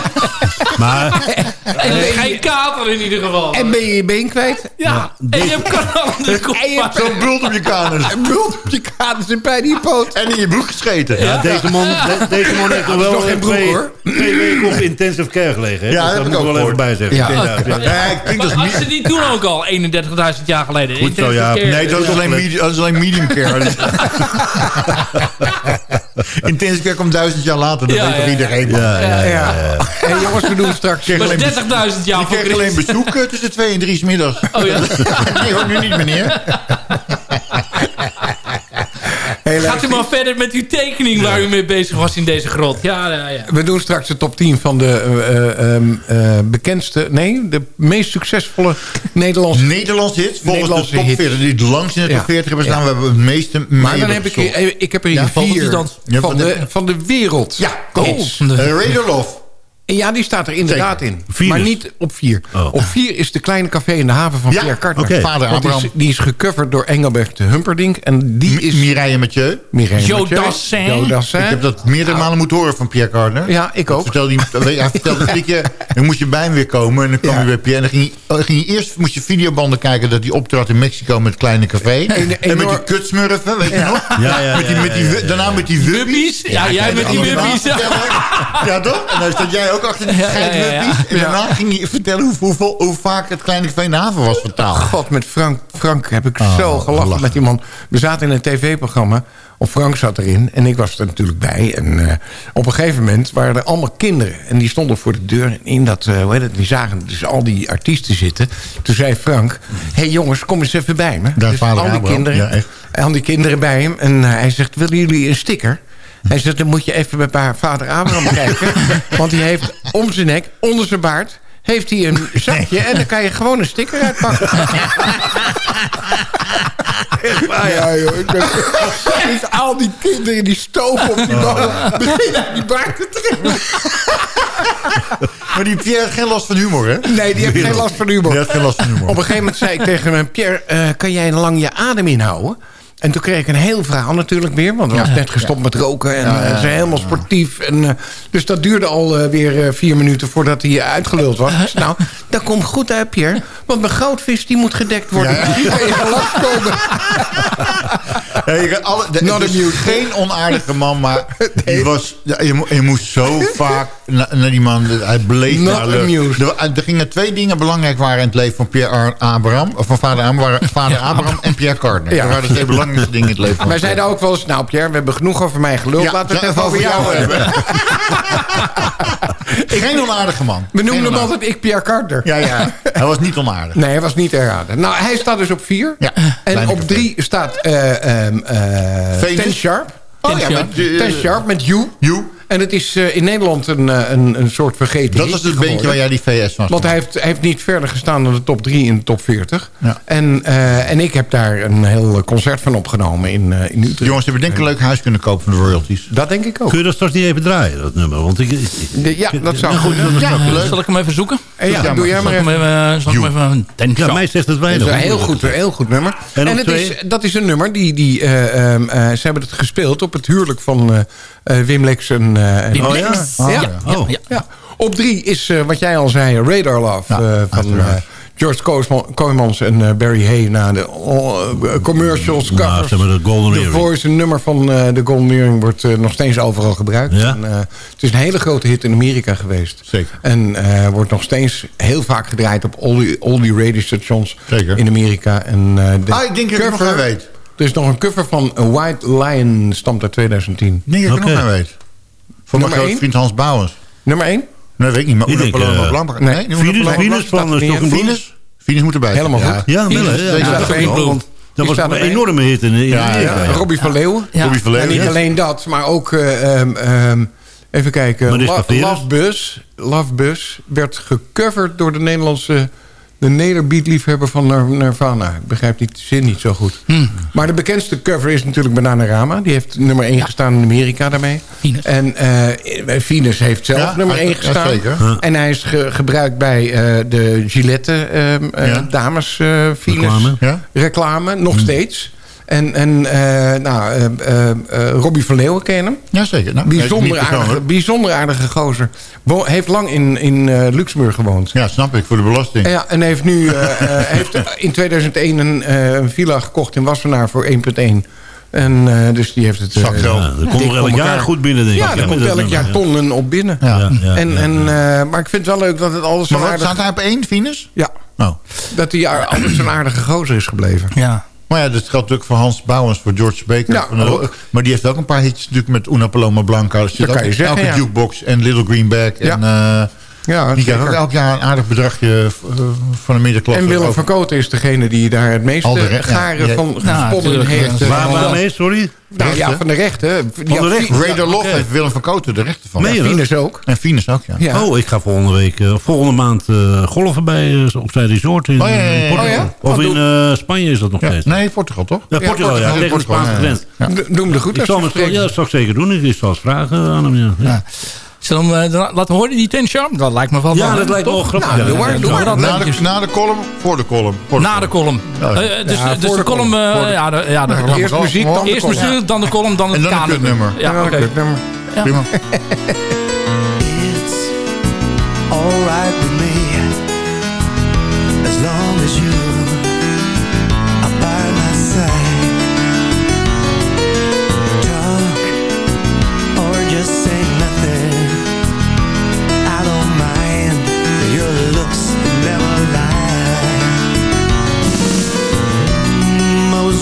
Maar En geen kater in ieder geval. En ben je je been kwijt. ja, en je hebt. En je hebt Zo'n bult op je kanus. een bult op je kaders en pijn in je poot. En in je broek gescheten. ja, deze man, de- deze man heeft nog wel nog geen eh, broek, twee, hoor. twee weken op intensive care gelegen. Hè? Ja, Dus dat heb moet ik wel even bij zeggen. Ja. Ja. Nee, ik denk dat Maar is als ze die toen ook al 31.000 jaar geleden. Goed zo, ja. Intensive care. Nee, dat is, alleen medium, dat is alleen medium care. Intensive care komt duizend jaar later. Dat Ja, weet toch ja, iedereen. Ja, ja, ja. Ja. En jongens, we doen straks... Kreeg Maar alleen 30.000 jaar voor kreeg alleen bezoek eh, tussen twee en drie middags. Oh ja. Nee hoor, nu niet meneer. Gaat u maar verder met uw tekening waar u mee bezig was in deze grot. Ja, ja, ja. We doen straks de top 10 van de eh, eh, ehm, eh, bekendste... Nee, de meest succesvolle Nederlandse... Nederlands hit. Volgens Nederlandse de top hit. 40 die het langst in de top Ja. 40 hebben staan. Ja. We hebben het meeste Maar dan heb ik, ik heb er hier Ja, vier van, de, van de wereld. Ja, hits. Eh, Radio Love. Ja, die staat er inderdaad in. Vier Maar dus. niet op vier. Oh. Op vier is de kleine café in de haven van Ja, Pierre Carter. Vader die, Abraham. is, die is gecoverd door Engelbert Humperdinck. En die is... Mireille Mathieu. Mireille Joe Mathieu. Dassin. Joe Dassin. Ik heb dat meerdere malen moeten horen van Pierre Cardin. Ja, ik ook. Vertelde hij, hij vertelde iedere keer, dan moest je bij hem weer komen. En dan kwam Ja. hij bij Pierre. En dan ging hij eerst moest je videobanden kijken dat hij optrad in Mexico met het kleine café. Een- en met die kutsmurfen, weet je nog? Ja, ja, met die, met die, Daarna met die wubbies. Ja, jij met die wubbies. Ja, toch? En dan stond jij ook achter die Ja, ja, schijt ja, ja. wubbies. En daarna ging hij vertellen hoe, hoeveel, hoe vaak het kleine café in de haven was vertaald. God, met Frank, Frank heb ik Oh, zo gelachen lachen. met die man. We zaten in een tv-programma. Of Frank zat erin. En ik was er natuurlijk bij. En eh, op een gegeven moment waren er allemaal kinderen. En die stonden voor de deur. En in dat, eh, hoe heet het, die zagen dus al die artiesten zitten. Toen zei Frank... Hé hey jongens, kom eens even bij me. Daar dus vader al die kinderen, ja, echt. al die kinderen bij hem. En hij zegt, willen jullie een sticker? Hij zegt, dan moet je even bij pa- vader Abraham kijken. Want die heeft om zijn nek, onder zijn baard... heeft hij een zakje en dan kan je gewoon een sticker uitpakken. Ja, joh. Ik ben, dus al die kinderen die stoven op die man. Beginnen die baard te trekken. Maar die Pierre heeft geen last van humor, hè? Nee, die heeft geen last van humor. Die heeft geen last van humor. Op een gegeven moment zei ik tegen hem... Pierre, eh, kan jij lang je adem inhouden? En toen kreeg ik een heel verhaal natuurlijk weer. Want hij was net gestopt met roken. En eh, ze helemaal sportief. En, eh, dus dat duurde al eh, weer vier minuten voordat hij uitgeluld was. Nou, dat komt goed uit, Pierre. Want mijn goudvis die moet gedekt worden. Ja. Die kan je gelast komen. Hey, alle, de, Not amused. geen onaardige man, maar die was, je, mo- je moest zo vaak na- naar die man. Hij bleef Not amused. Er, er gingen twee dingen belangrijk waren in het leven van Pierre Abraham. Of van vader Abraham. waren Vader Abraham en Pierre Cardin. Ja. Dat waren de twee belangrijkste dingen in het leven Wij zeiden ook wel eens... Nou, Pierre, we hebben genoeg over mij geluld. Ja, Laten we het even over jou hebben. Geen onaardige man. We noemden hem altijd ik Pierre Carter. Ja, ja. Hij was niet onaardig. Nee, hij was niet erraden. Nou, hij staat dus op vier. Ja, en op drie staat Venus. Ten Sharp. Oh ja, Ten met, eh, Ten Sharp met You. You. En het is eh, in Nederland een, eh, een, een soort vergeten Dat was het beentje waar jij die VS van Want hij heeft, hij heeft niet verder gestaan dan de top 3 in de top 40. Ja. En, eh, en ik heb daar een heel concert van opgenomen in, eh, in Utrecht. Jongens, hebben denk ik een leuk huis kunnen kopen van de royalties. Dat denk ik ook. Kun je dat straks niet even draaien, dat nummer? Want ik, ik- De- ja, dat zou Ja, goed dat is ja, leuk. Zal ik hem even zoeken? Ja, Ja, doe jij Zal maar ik hem even. even, zal ik hem even een ja, mij zegt het Dat weinig. is een heel goed, heel goed nummer. En het is, dat is een nummer die... die eh, ehm, eh, ze hebben het gespeeld op het huwelijk van Wim Lex en... eh, en Oh? Ja. Oh. Ja. Ja. Op drie is, eh, wat jij al zei, Radar Love Ja, eh, van eh, George Kooijmans en eh, Barry Hay na de oh, commercials, covers. maar de Golden Earring. Voice, een nummer van eh, de Golden Earring, wordt nog steeds overal gebruikt. Ja? En, eh, het is een hele grote hit in Amerika geweest. Zeker. En eh, wordt nog steeds heel vaak gedraaid op al die, al die radiostations Zeker. in Amerika. En, eh, de Ah, ik denk dat ik nog aan weet. Er is nog een cover van A White Lion, stamt uit 2010. Ik denk dat ik nog aan weet. Voor mijn Nummer grote één? vriend Hans Bouwens. Nummer 1? Nee, weet ik niet, maar denk, Paloma Blanca. nee, Venus, Venus van. Venus? Venus moet erbij. Helemaal Ja. goed. Ja, wel, dat was een enorme hit in, in Ja, Amerika. ja. Robbie van Leeuwen. Robbie Verleeuwen, En niet alleen dat, maar ook... eh, ehm, ehm, even kijken. Mariska Lo- Veres. Love Bus, Love Bus werd gecoverd door de Nederlandse... de nederbeat-liefhebber van Nir- Nirvana. Ik begrijp die zin niet zo goed. Maar de bekendste cover is natuurlijk Bananarama. Die heeft nummer 1 gestaan in Amerika daarmee. Venus. En eh Venus heeft zelf Ja, nummer ja, 1 ja, gestaan. zeker. En hij is ge- gebruikt bij eh, de Gillette ehm, eh, Ja. dames eh Venus Reclame. Ja? reclame, nog steeds. En, en eh, nou, eh, eh, Robbie van Leeuwen kennen hem. Ja, zeker. Nou, Bijzonder aardige, bijzonder aardige gozer. Heeft lang in, in Luxemburg gewoond. Ja, snap ik, voor de belasting. En, ja, en heeft nu heeft in 2001 een, een villa gekocht in Wassenaar voor 1,1. En dus die heeft het... Zakgeld. Ja, dat komt er elk jaar goed binnen, denk ik. Ja, er komt elk jaar tonnen op binnen. Ja. En, en, maar ik vind het wel leuk dat het alles zo Maar aardig... staat hij op één, Venus? Ja, Oh. dat hij altijd zo'n aardige gozer is gebleven. Ja. Maar ja, dat geldt natuurlijk voor Hans Bouwens, voor George Baker. De- ook. maar die heeft ook een paar hitjes natuurlijk met Una Paloma Blanca. Dat kan je zeggen, elke ja. jukebox en Little Greenback. Ja. En, eh, Ja, die zeker. elk jaar een aardig bedragje eh, van de middenklasse. En Willem van Koten is degene die daar het meeste de garen ja, van ja, gesponnen heeft. Ja. Waar, waarmee, sorry? Nou ja, van de rechten. Van de rechten? Raider heeft Willem van Koten de rechten van. Meen? Venus ook. En Venus ook, ja. Ja. Oh, ik ga volgende week, eh, volgende maand eh, golven bij, eh, op zijn resort in, Oh, ja, ja, ja, in ja. Portugal. Oh, ja? Of in eh, Spanje is dat nog Ja, steeds. Nee, Portugal toch? Ja, Portugal, ja, tegen de Spaanse grens. ja. D- Doe hem er goed Ik zal, zal ik zeker doen. Ik zal eens vragen aan hem. Ja. Zullen we eh, laten horen, die Ten Charm? Dat lijkt me wel Ja, dat lijkt me wel grappig, Nou, doe maar, Ja, doe maar dat Na de, na de column, voor de column. Voor Na de column. Ja, ja. Eh, dus Ja, dus voor de de column... column. eh, Voor de- ja, de, ja, de, Nou, eerst muziek, dan de Eerst column. muziek, dan de column, dan het En dan kutnummer. Ja, oké. kut nummer. Ja. Prima. It's alright with me as long as you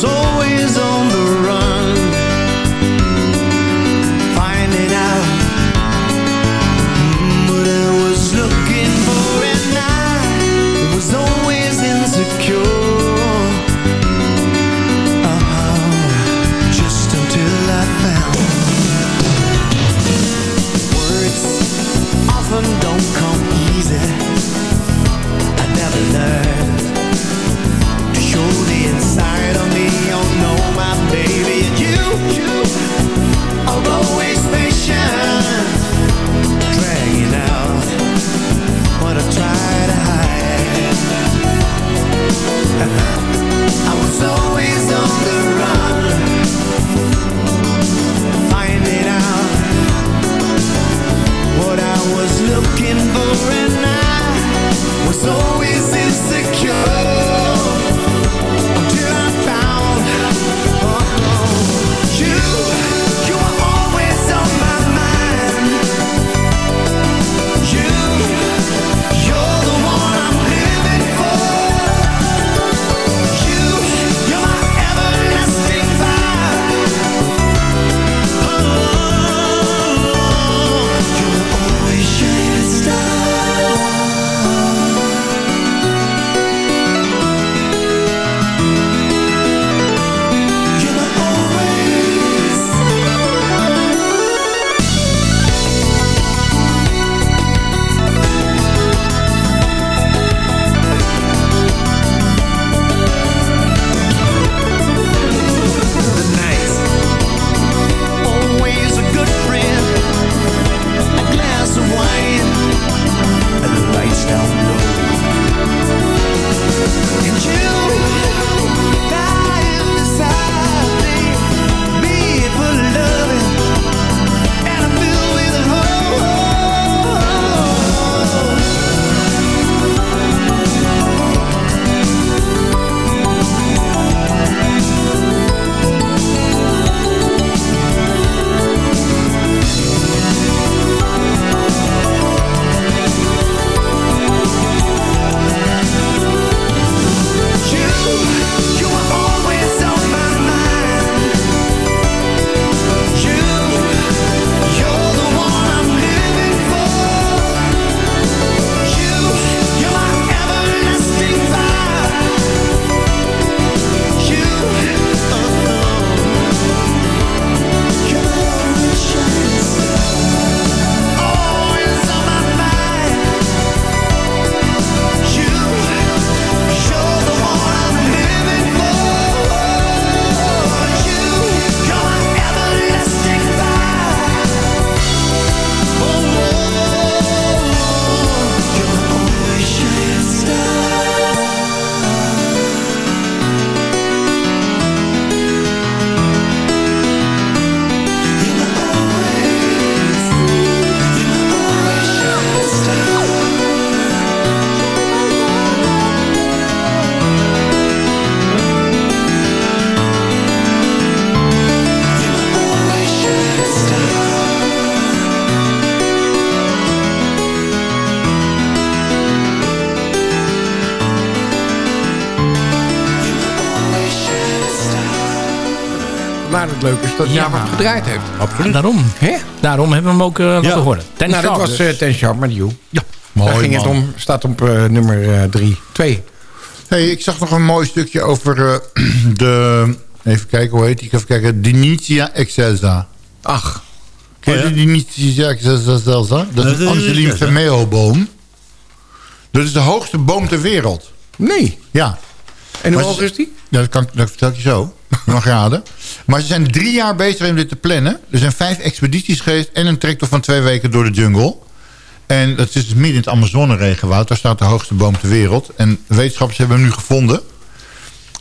always I was always het leuke is dat Ja. Jaap het gedraaid heeft. Absoluut. Daarom. Hè? Daarom hebben we hem ook eh laten horen. Ten nou, dat was dus. eh, Ten Sharp met You. Ja. Daar Mooi, ging het om. Staat op eh, nummer 3. 2. Hey, ik zag nog een mooi stukje over eh, de... Even kijken, hoe heet die? Even kijken. Dinitia excelsa. Ach. Ken je Oh, ja. Dinitia excelsa? Dat is een Angeline ja. Vermeerboom. Dat is de hoogste boom ter wereld. Nee. Ja. En hoe hoog is die? Ja, dat, kan, dat vertel ik je zo. Je mag raden. Maar ze zijn drie jaar bezig om dit te plannen. Er zijn vijf expedities geweest en een trektocht van twee weken door de jungle. En dat is dus midden in het Amazone-regenwoud. Daar staat de hoogste boom ter wereld. En wetenschappers hebben hem nu gevonden.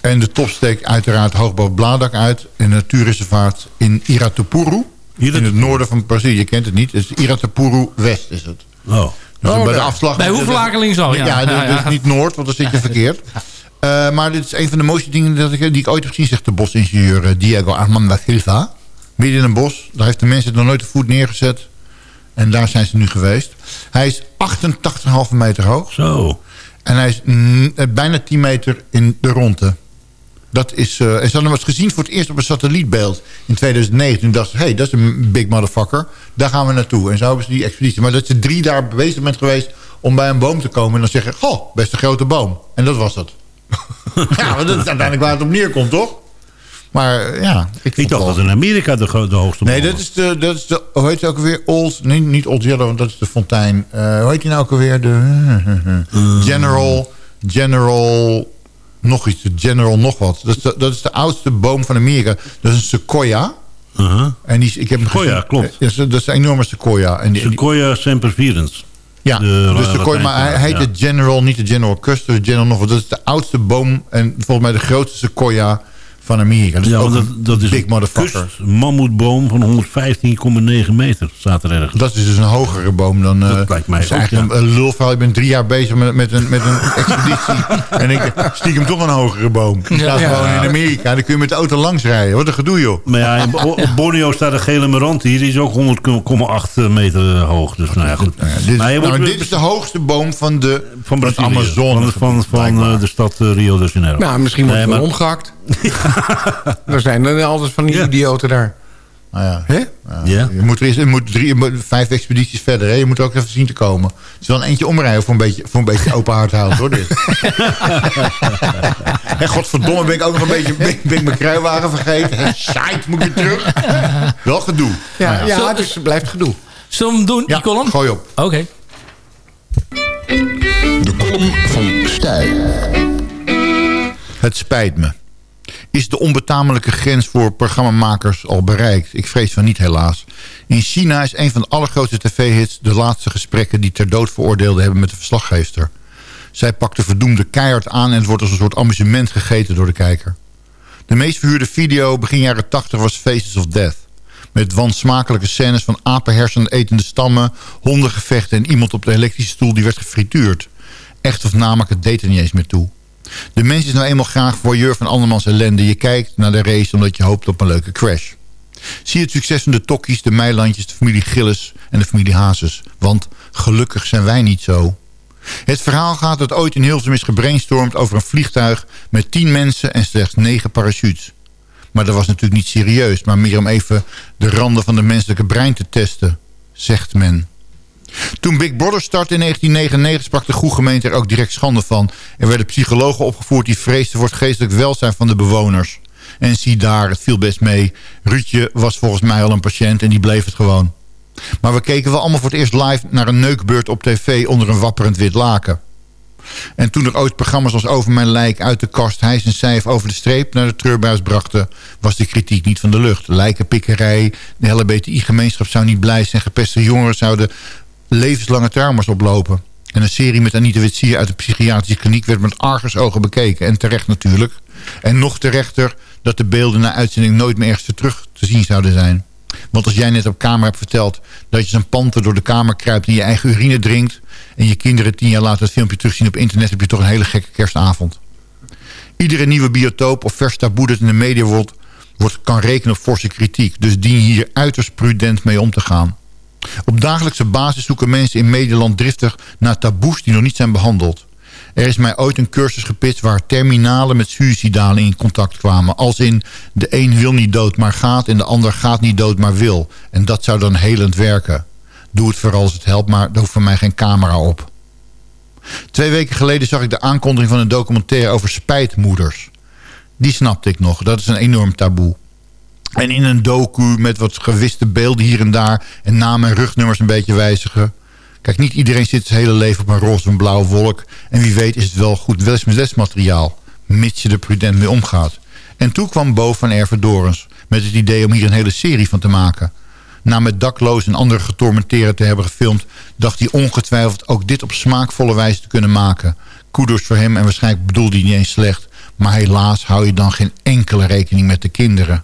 En de top steekt uiteraard hoog boven Bladak uit. In een natuurreservaat in Iratapuru. In het noorden van Brazilië. Je kent het niet. Het is Iratapuru West is het. Oh. Dus Oh, bij de afslag... Bij Hoevelaken linksaf, ja. Ja, Ja, dat ja. is niet Noord, want dan zit je verkeerd. Eh, maar dit is een van de mooiste dingen dat ik, die ik ooit heb gezien, zegt de bosingenieur eh, Diego Armando Silva. Midden in een bos. Daar heeft de mensen nog nooit de voet neergezet. En daar zijn ze nu geweest. Hij is 88,5 meter hoog. Zo. En hij is eh, bijna 10 meter in de ronde. Dat is, en ze hadden hem eens gezien voor het eerst op een satellietbeeld in 2009. Toen dachten ze, hé, hey, dat is een big motherfucker. Daar gaan we naartoe. En zo hebben ze die expeditie. Maar dat ze drie daar bezig bent geweest om bij een boom te komen. En dan zeggen, goh, best een grote boom. En dat was het. ja, want dat is uiteindelijk waar het op neerkomt, toch? Maar eh, ja, ik, Ik dacht wel- dat in Amerika de, de hoogste Nee, boom dat is de, dat is de, hoe heet het ook alweer? Old, nee, niet Old Yellow, want dat is de fontein. Eh, hoe heet die nou ook alweer? De General, General, nog iets, de General nog wat. Dat is de, dat is de oudste boom van Amerika. Dat is een sequoia. Uh-huh. En die, ik heb hem Sequoia, gezien. klopt. Ja, dat is- een enorme sequoia. En die, die- Sequoia sempervirens. Ja, De dus sequoia, maar hij heet de General, niet de General Custer, de General nog. Dat is de oudste boom en volgens mij de grootste sequoia van Amerika. Dat is Ja, ook want een dat, dat is big motherfucker. kust mammoetboom van 115,9 meter. Staat er ergens. Dat is dus een hogere boom dan... eh, Dat lijkt mij dat is ook, eigenlijk ja. een, een lulverhaal. Ik ben drie jaar bezig met, met, een, met een expeditie. en ik stiekem toch een hogere boom. Die staat Ja. gewoon in Amerika. Dan kun je met de auto langs rijden. Wat een gedoe, joh. Maar ja, in- op Borneo staat een gele meranti. Die is ook 100,8 meter hoog. Dus nou ja, goed. Nou ja, dit, Maar je nou, dit is de hoogste boom van de, van het Brazilië. Amazone. Van, van, van eh, de stad eh, Rio de Janeiro. Nou, misschien wordt wel maar- omgehakt. er zijn er altijd van die Ja. idioten daar. Nou ja. Hè? Ja. Ja. Je moet, er eens- je moet drie, vijf expedities verder. Hè? Je moet er ook even zien te komen. Het is wel een eentje omrijden voor een beetje, voor een beetje open hart houden, hoor. Dit. en godverdomme ben ik ook nog een beetje ben, ben ik mijn kruiwagen vergeten. Hey, Shit, moet ik weer terug. Wel gedoe. Ja, Nou dus het blijft gedoe. Zullen we hem doen, Ja, die column? gooi op. Oké. De column van Stijl. Het spijt me. Is de onbetamelijke grens voor programmamakers al bereikt? Ik vrees van niet helaas. In China is een van de allergrootste tv-hits... de laatste gesprekken die ter dood veroordeelden hebben met de verslaggeefster. Zij pakt de verdoemde keihard aan... en het wordt als een soort amusement gegeten door de kijker. De meest verhuurde video begin jaren 80 was Faces of Death. Met wansmakelijke scènes van apenhersen etende stammen... hondengevechten en iemand op de elektrische stoel die werd gefrituurd. Echt of namelijk, het deed er niet eens meer toe. De mens is nou eenmaal graag voyeur van andermans ellende. Je kijkt naar de race omdat je hoopt op een leuke crash. Zie het succes van de Tokkies, de Meilandjes, de familie Gillis en de familie Hazes. Want gelukkig zijn wij niet zo. Het verhaal gaat dat ooit in Hilversum is gebrainstormd over een vliegtuig... met 10 mensen en slechts 9 parachutes. Maar dat was natuurlijk niet serieus... maar meer om even de randen van de menselijke brein te testen, zegt men. Toen Big Brother startte in 1999 sprak de goede gemeente er ook direct schande van. Er werden psychologen opgevoerd die vreesden voor het geestelijk welzijn van de bewoners. En zie daar, het viel best mee. Ruudje was volgens mij al een patiënt en die bleef het gewoon. Maar we keken wel allemaal voor het eerst live naar een neukbeurt op tv onder een wapperend wit laken. En toen er ooit programma's als Over Mijn Lijk uit de kast... Hijs en Cijf over de streep naar de treurbuis brachten... was de kritiek niet van de lucht. Lijkenpikkerij, de hele BTI-gemeenschap zou niet blij zijn... gepeste jongeren zouden levenslange trauma's oplopen. En een serie met Anita Witsier uit de psychiatrische kliniek... werd met argusogen bekeken. En terecht natuurlijk. En nog terechter dat de beelden na uitzending... nooit meer ergens terug te zien zouden zijn. Want als jij net op camera hebt verteld... dat je zijn panter door de kamer kruipt en je eigen urine drinkt... en je kinderen tien jaar later het filmpje terugzien op internet... heb je toch een hele gekke kerstavond. Iedere nieuwe biotoop of vers taboe dat in de media wordt, wordt, kan rekenen op forse kritiek. Dus dien hier uiterst prudent mee om te gaan. Op dagelijkse basis zoeken mensen in Nederland driftig naar taboes die nog niet zijn behandeld. Er is mij ooit een cursus gepitst waar terminalen met suïcidalen in contact kwamen. Als in de een wil niet dood maar gaat en de ander gaat niet dood maar wil. En dat zou dan helend werken. Doe het vooral als het helpt, maar er hoeft voor mij geen camera op. Twee weken geleden zag ik de aankondiging van een documentaire over spijtmoeders. Die snapte ik nog. Dat is een enorm taboe. En in een docu met wat gewiste beelden hier en daar... en namen en rugnummers een beetje wijzigen. Kijk, niet iedereen zit zijn hele leven op een roze en blauwe wolk. En wie weet is het wel goed lesmateriaal. Mits je er prudent mee omgaat. En toen kwam Bo van Ervedorens met het idee om hier een hele serie van te maken. Na met dakloos en andere getormenteerden te hebben gefilmd... dacht hij ongetwijfeld ook dit op smaakvolle wijze te kunnen maken. Kudos voor hem en waarschijnlijk bedoelde hij niet eens slecht... maar helaas hou je dan geen enkele rekening met de kinderen.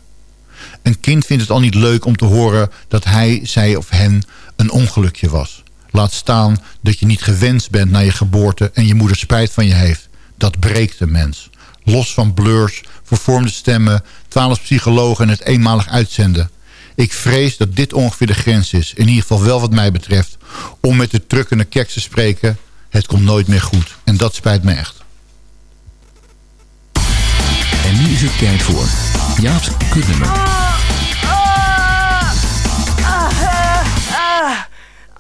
Een kind vindt het al niet leuk om te horen dat hij, zij of hen een ongelukje was. Laat staan dat je niet gewenst bent naar je geboorte en je moeder spijt van je heeft. Dat breekt de mens. Los van blurs, vervormde stemmen, twaalf psychologen en het eenmalig uitzenden. Ik vrees dat dit ongeveer de grens is. In ieder geval wel wat mij betreft. Om met de trukkende keks te spreken. Het komt nooit meer goed. En dat spijt me echt. En nu is het tijd voor Jaap's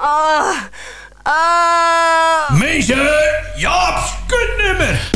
kutnummer. Mensen, Jaap's kutnummer.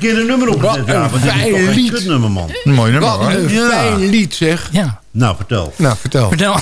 Trouwens een nummer Wat opgezet. een Jaap, want dit is fijn lied. kutnummer, man. Mooi nummer Wat een Ja. fijn lied, zeg. Ja. Nou, vertel. Nou, vertel. Vertel.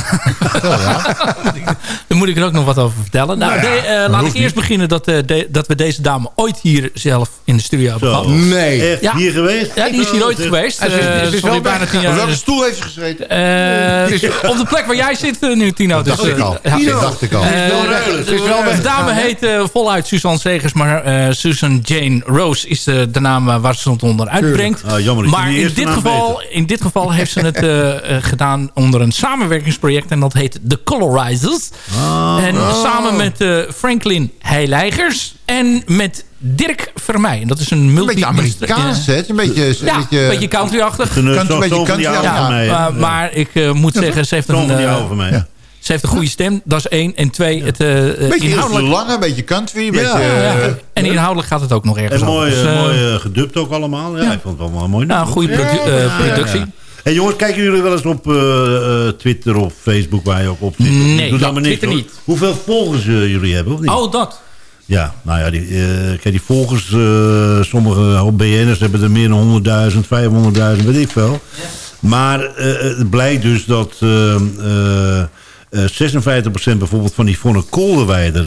Daar moet ik er ook nog wat over vertellen. Nou, Nou ja, de- eh, laat ik eerst niet. beginnen dat, eh, de- dat we deze dame ooit hier zelf in de studio hebben gehad. Nee. Echt hier geweest? Ja, die is hier ooit Oh, geweest. Het is- Eh, het is wel bijna tien Op jaar. welke stoel heeft ze gezeten? Eh, op de plek waar jij zit eh, nu, Tino. Dat dacht Dus, ik al. dacht ik al. Wel ruilen. Het is wel de dame heet eh, voluit Suzanne Segers, maar eh, Susan Jane Rose is de, de naam waar ze het onder uitbrengt. Ah, maar in dit, geval, in dit geval heeft ze het gedaan onder een samenwerkingsproject en dat heet The Colorizers. Ah. en samen met eh, Franklin Heiligers en met Dirk Vermeij. En dat is een multi... Een beetje Amerikaans, hè? Een beetje... Ja, een beetje, een beetje country-achtig. Een, beetje country, Ja, maar, ik eh, moet zeggen, ze heeft een, eh. Ja. ze heeft een goede stem. Dat is één. En twee, het eh, Een beetje inhoudelijk... lange, een beetje country, een Ja, beetje... Ja, en inhoudelijk gaat het ook nog ergens En mooi. Dus, mooi gedubt ook allemaal. Ja, ja. ik vond het wel een mooi nou, goede produ- productie. Hey jongens, kijken jullie wel eens op eh, eh, Twitter of Facebook waar je ook op zit? Nee, Doe ja, dan maar niks, Twitter hoor. niet. Hoeveel volgers jullie hebben, of niet? Oh, dat. Ja, nou ja, die, eh, kijk, die volgers, eh, sommige BN'ers hebben er meer dan 100.000, 500.000, weet ik veel. Maar eh, het blijkt dus dat eh, eh, eh, 56% bijvoorbeeld van die Vonne Kolderweider,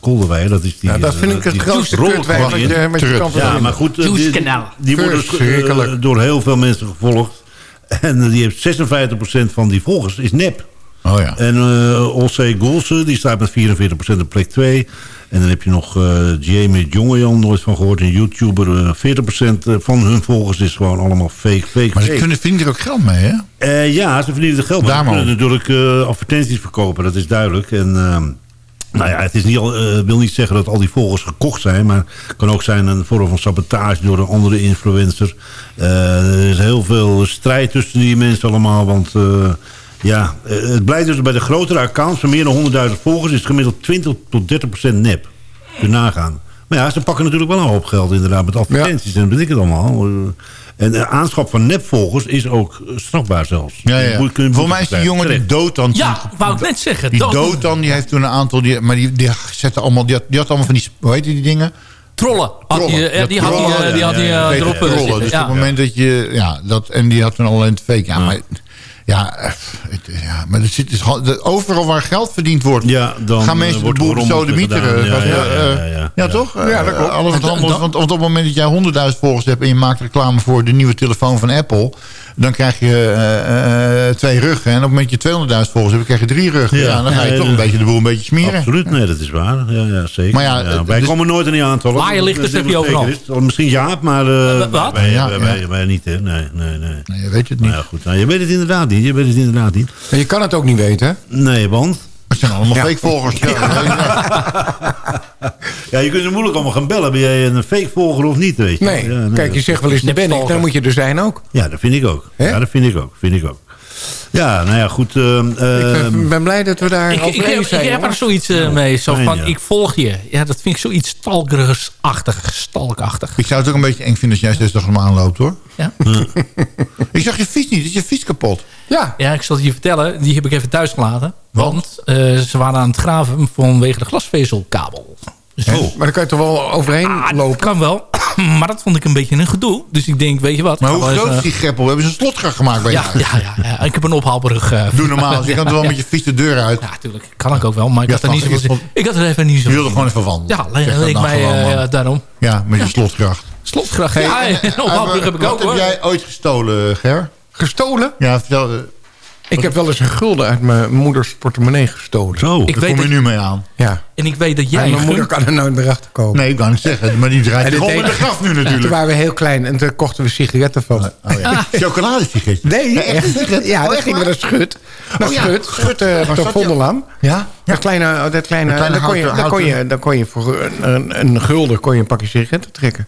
Kolderweider, dat is die... Dat vind ik het die grootste rollenkoningin. kutwijf wat je, wat je Trut. kan Ja, maar goed, die, kanaal. die wordt dus, Verschrikkelijk. door heel veel mensen gevolgd. En die heeft 56% van die volgers is nep. Oh ja. En uh, Olsey Golse, die staat met 44% op plek 2. En dan heb je nog uh, Jamie Jongejan, nooit van gehoord, een YouTuber. Uh, 40% van hun volgers is gewoon allemaal fake, fake, Maar ze fake. kunnen, verdienen er ook geld mee, hè? Uh, ja, ze verdienen er geld mee. Ze kunnen natuurlijk uh, advertenties verkopen, dat is duidelijk. En uh, nou ja, het is niet al, wil niet zeggen dat al die volgers gekocht zijn. Maar het kan ook zijn een vorm van sabotage door een andere influencer. Er is heel veel strijd tussen die mensen allemaal. Want ja, het blijkt dus bij de grotere accounts van meer dan 100.000 volgers... is het gemiddeld 20 tot 30 procent nep. Kun je nagaan. Maar ja, ze pakken natuurlijk wel een hoop geld inderdaad met advertenties. En weet ik het allemaal. En de aanschap van nepvolgers is ook strafbaar zelfs. Ja, ja. Moet- kun je Volgens mij is die jongen die dood dan... Ja, wou ik net zeggen. Die dood dan, die heeft toen een aantal... Die, maar die, die, zette allemaal, die, had, die had allemaal van die... Hoe heet die dingen? Trollen. Had eh, Ja, die had trollen, eh, die had hij ja, eh, weet erop eh. Dus Ja. op het moment dat je... Ja, dat, en die had toen alleen het fake. Ja, maar... Ja, eh, het- ja, maar er zit dus, de- overal waar geld verdiend wordt... Ja, dan gaan eh, mensen de wordt boel gerommeld en sodemieteren. gedaan. Ja, Ja, ja, ja, ja, ja, ja, ja. toch? Ja, dat klopt. Alles wat handelt, want op het moment dat jij 100.000 volgers hebt... en je maakt reclame voor de nieuwe telefoon van Apple... dan krijg je eh, eh, twee ruggen. En op het moment dat je 200.000 volgers hebt... dan krijg je drie ruggen. Ja, dan ga je Ja, toch ja. een beetje de boel een beetje smeren. Absoluut, nee, dat is waar. Ja, ja zeker. Maar ja, eh, wij dus- komen nooit in die aantallen. Waaierlichters Dat heb je overal. is. Misschien Jaap, maar uh, Wat? wij, Ja, wij, ja. wij, wij niet. Hè. Nee, nee, nee. Nee, je weet het Nou niet. ja, goed. Nou, je weet het inderdaad niet. Je weet het inderdaad niet. Maar je kan het ook niet weten, hè? Nee, want... Het zijn allemaal Ja. fake volgers. Ja, je kunt ze moeilijk allemaal gaan bellen. Ben jij een fake volger of niet, weet je? Nee. Ja, nee, Kijk, je zegt wel eens, daar ben ik. Dan moet je er zijn ook. Ja, dat vind ik ook. Ja, dat vind ik ook. Vind ik ook. Ja, nou ja, goed. ehm, Ik ehm, ben- ben blij dat we daar Ik, ik, over heb, eens ik zijn. heb er zoiets eh, mee. Zo fijn, van, ja. ik volg je. Ja, dat vind ik zoiets stalkersachtig. Stalkachtig. Ik zou het ook een beetje eng vinden als jij steeds achter me aanloopt, hoor. Ja? Ik zag je fiets niet. Is je fiets kapot? Ja, ja, ik zal het je vertellen. Die heb ik even thuis gelaten. Want eh, ze waren aan het graven vanwege de glasvezelkabel. Dus Oh. maar dan kan je toch wel overheen Ah, dat lopen. kan wel. maar dat vond ik een beetje een gedoe. Dus ik denk, weet je wat? Maar hoe groot is die greppel? Hebben ze een slotgracht gemaakt bij je? ja, ja, ja, ik heb een ophaalbrug. eh, Doe normaal. Dus je kan toch wel met je fiets de deur uit. Ja, natuurlijk. Kan ik ook wel. Maar ik Ja, had er niet zoveel ik had er even niet zo Je wilde gewoon even wandelen. Ja, leek dan mij gewoon, eh, daarom. Ja, met je slotgracht. Slotgracht. Hey, ja, en, heb ik wat ook hoor. heb jij ooit gestolen, Ger? Gestolen? Ja, vertel. eh, Ik heb wel eens een gulden uit mijn moeders portemonnee gestolen. Zo. Ik Daar weet kom je dat, nu mee aan. Ja. en ik weet dat jij En mijn moeder kan er nooit meer achter komen. Nee, ik kan niet zeggen. Maar die draait gewoon met de graf nu Toen natuurlijk. waren we heel klein en toen kochten we sigaretten van. Oh, ja. Chocoladesigaretjes. Nee, echt. Ja, Oh, dan echt gingen we naar Schut. Naar Oh ja, Schut. Vondellaan. Ja? Dat kleine, dat kleine, Dat kleine dan, kon je, dan, kon je, dan kon je voor een, een, een gulden kon je een pakje sigaretten trekken.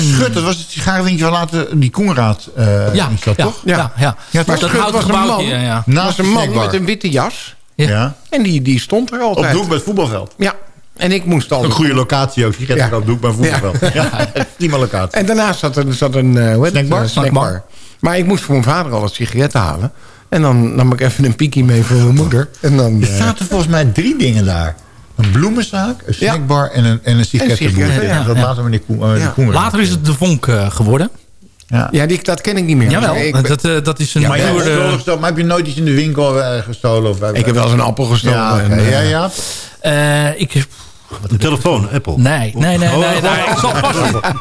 Schut, dat was het sigarenwindje waar later die Koenraad eh Ja, is dat ja, toch? ja, ja. Ja, Maar dat houten was een man. ja, ja. Was een man met een witte jas. Ja. Ja. En die, die stond er Op altijd. doek bij het voetbalveld. Ja. En ik moest Een altijd... goede locatie ook. Sigaretten Ja. op doek bij het voetbalveld. Ja, prima locatie. En daarnaast zat er zat een eh, hoe het? Snackbar? Snackbar. Maar ik moest voor mijn vader altijd sigaretten halen. En dan nam ik even een piekie mee voor mijn moeder. En dan... Er zaten volgens mij drie dingen daar. Een bloemenzaak, een snackbar en een, en een sigarettenboer. sigaretten, ja. Dat Ja. later meneer Koen, eh, Ja. Later is het de vonk eh, geworden. Ja, die, dat ken ik niet meer. Jawel, Ik- dat, eh, dat is een Maar, gestolen heb je nooit iets in de winkel gestolen? Of, Ik heb wel eens een appel gestolen. Ja, en, ja, ja. Eh, ik, Een telefoon, Apple. nee, nee, nee. Oh, nee, nee. oh, Ik, zal vast,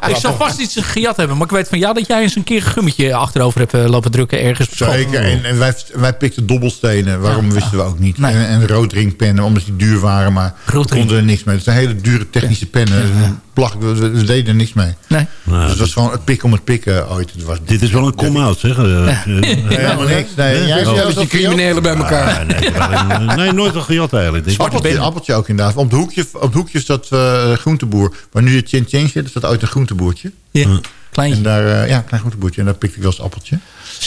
ik zal vast iets gejat hebben. Maar ik weet van jou dat jij eens een keer een gummetje achterover hebt eh, lopen drukken ergens. Zeker. En, en wij, wij pikten dobbelstenen. Waarom wisten we ook niet. Nee. En, en roodringpennen, omdat die duur waren. Maar we konden er niks mee. Het zijn hele dure technische pennen. Plak, we, we- we deden er niks mee. Nee. dus het was gewoon het pikken om het pikken ooit. Het was Dit is wel een come-out, zeg. Eh, eh, helemaal niks. Nee, jij zelfs die criminelen bij elkaar. Ja, nee, maar, eh, nee, nooit al gejat eigenlijk. Ik- Appeltje, appeltje ook inderdaad. Op het hoekje, op het hoekje staat eh groenteboer. Waar nu de Chin Chin zit, staat ooit een groenteboertje. Ja, kleintje. En daar, eh, ja, een klein groenteboertje. En daar pikte ik wel eens appeltje.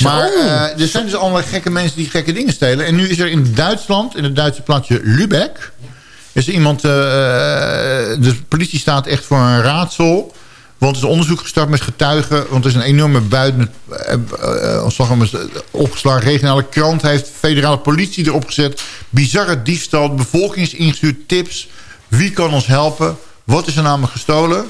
Maar eh, er zijn dus allerlei gekke mensen die gekke dingen stelen. En nu is er in Duitsland, in het Duitse plaatsje Lübeck... is iemand... eh, eh, de politie staat echt voor een raadsel... Want er is een onderzoek gestart met getuigen. Want er is een enorme buit met eens, eh, opgeslagen. Regionale krant heeft federale politie erop gezet. Bizarre diefstal, bevolkingsingestuurd tips. Wie kan ons helpen? Wat is er namelijk gestolen?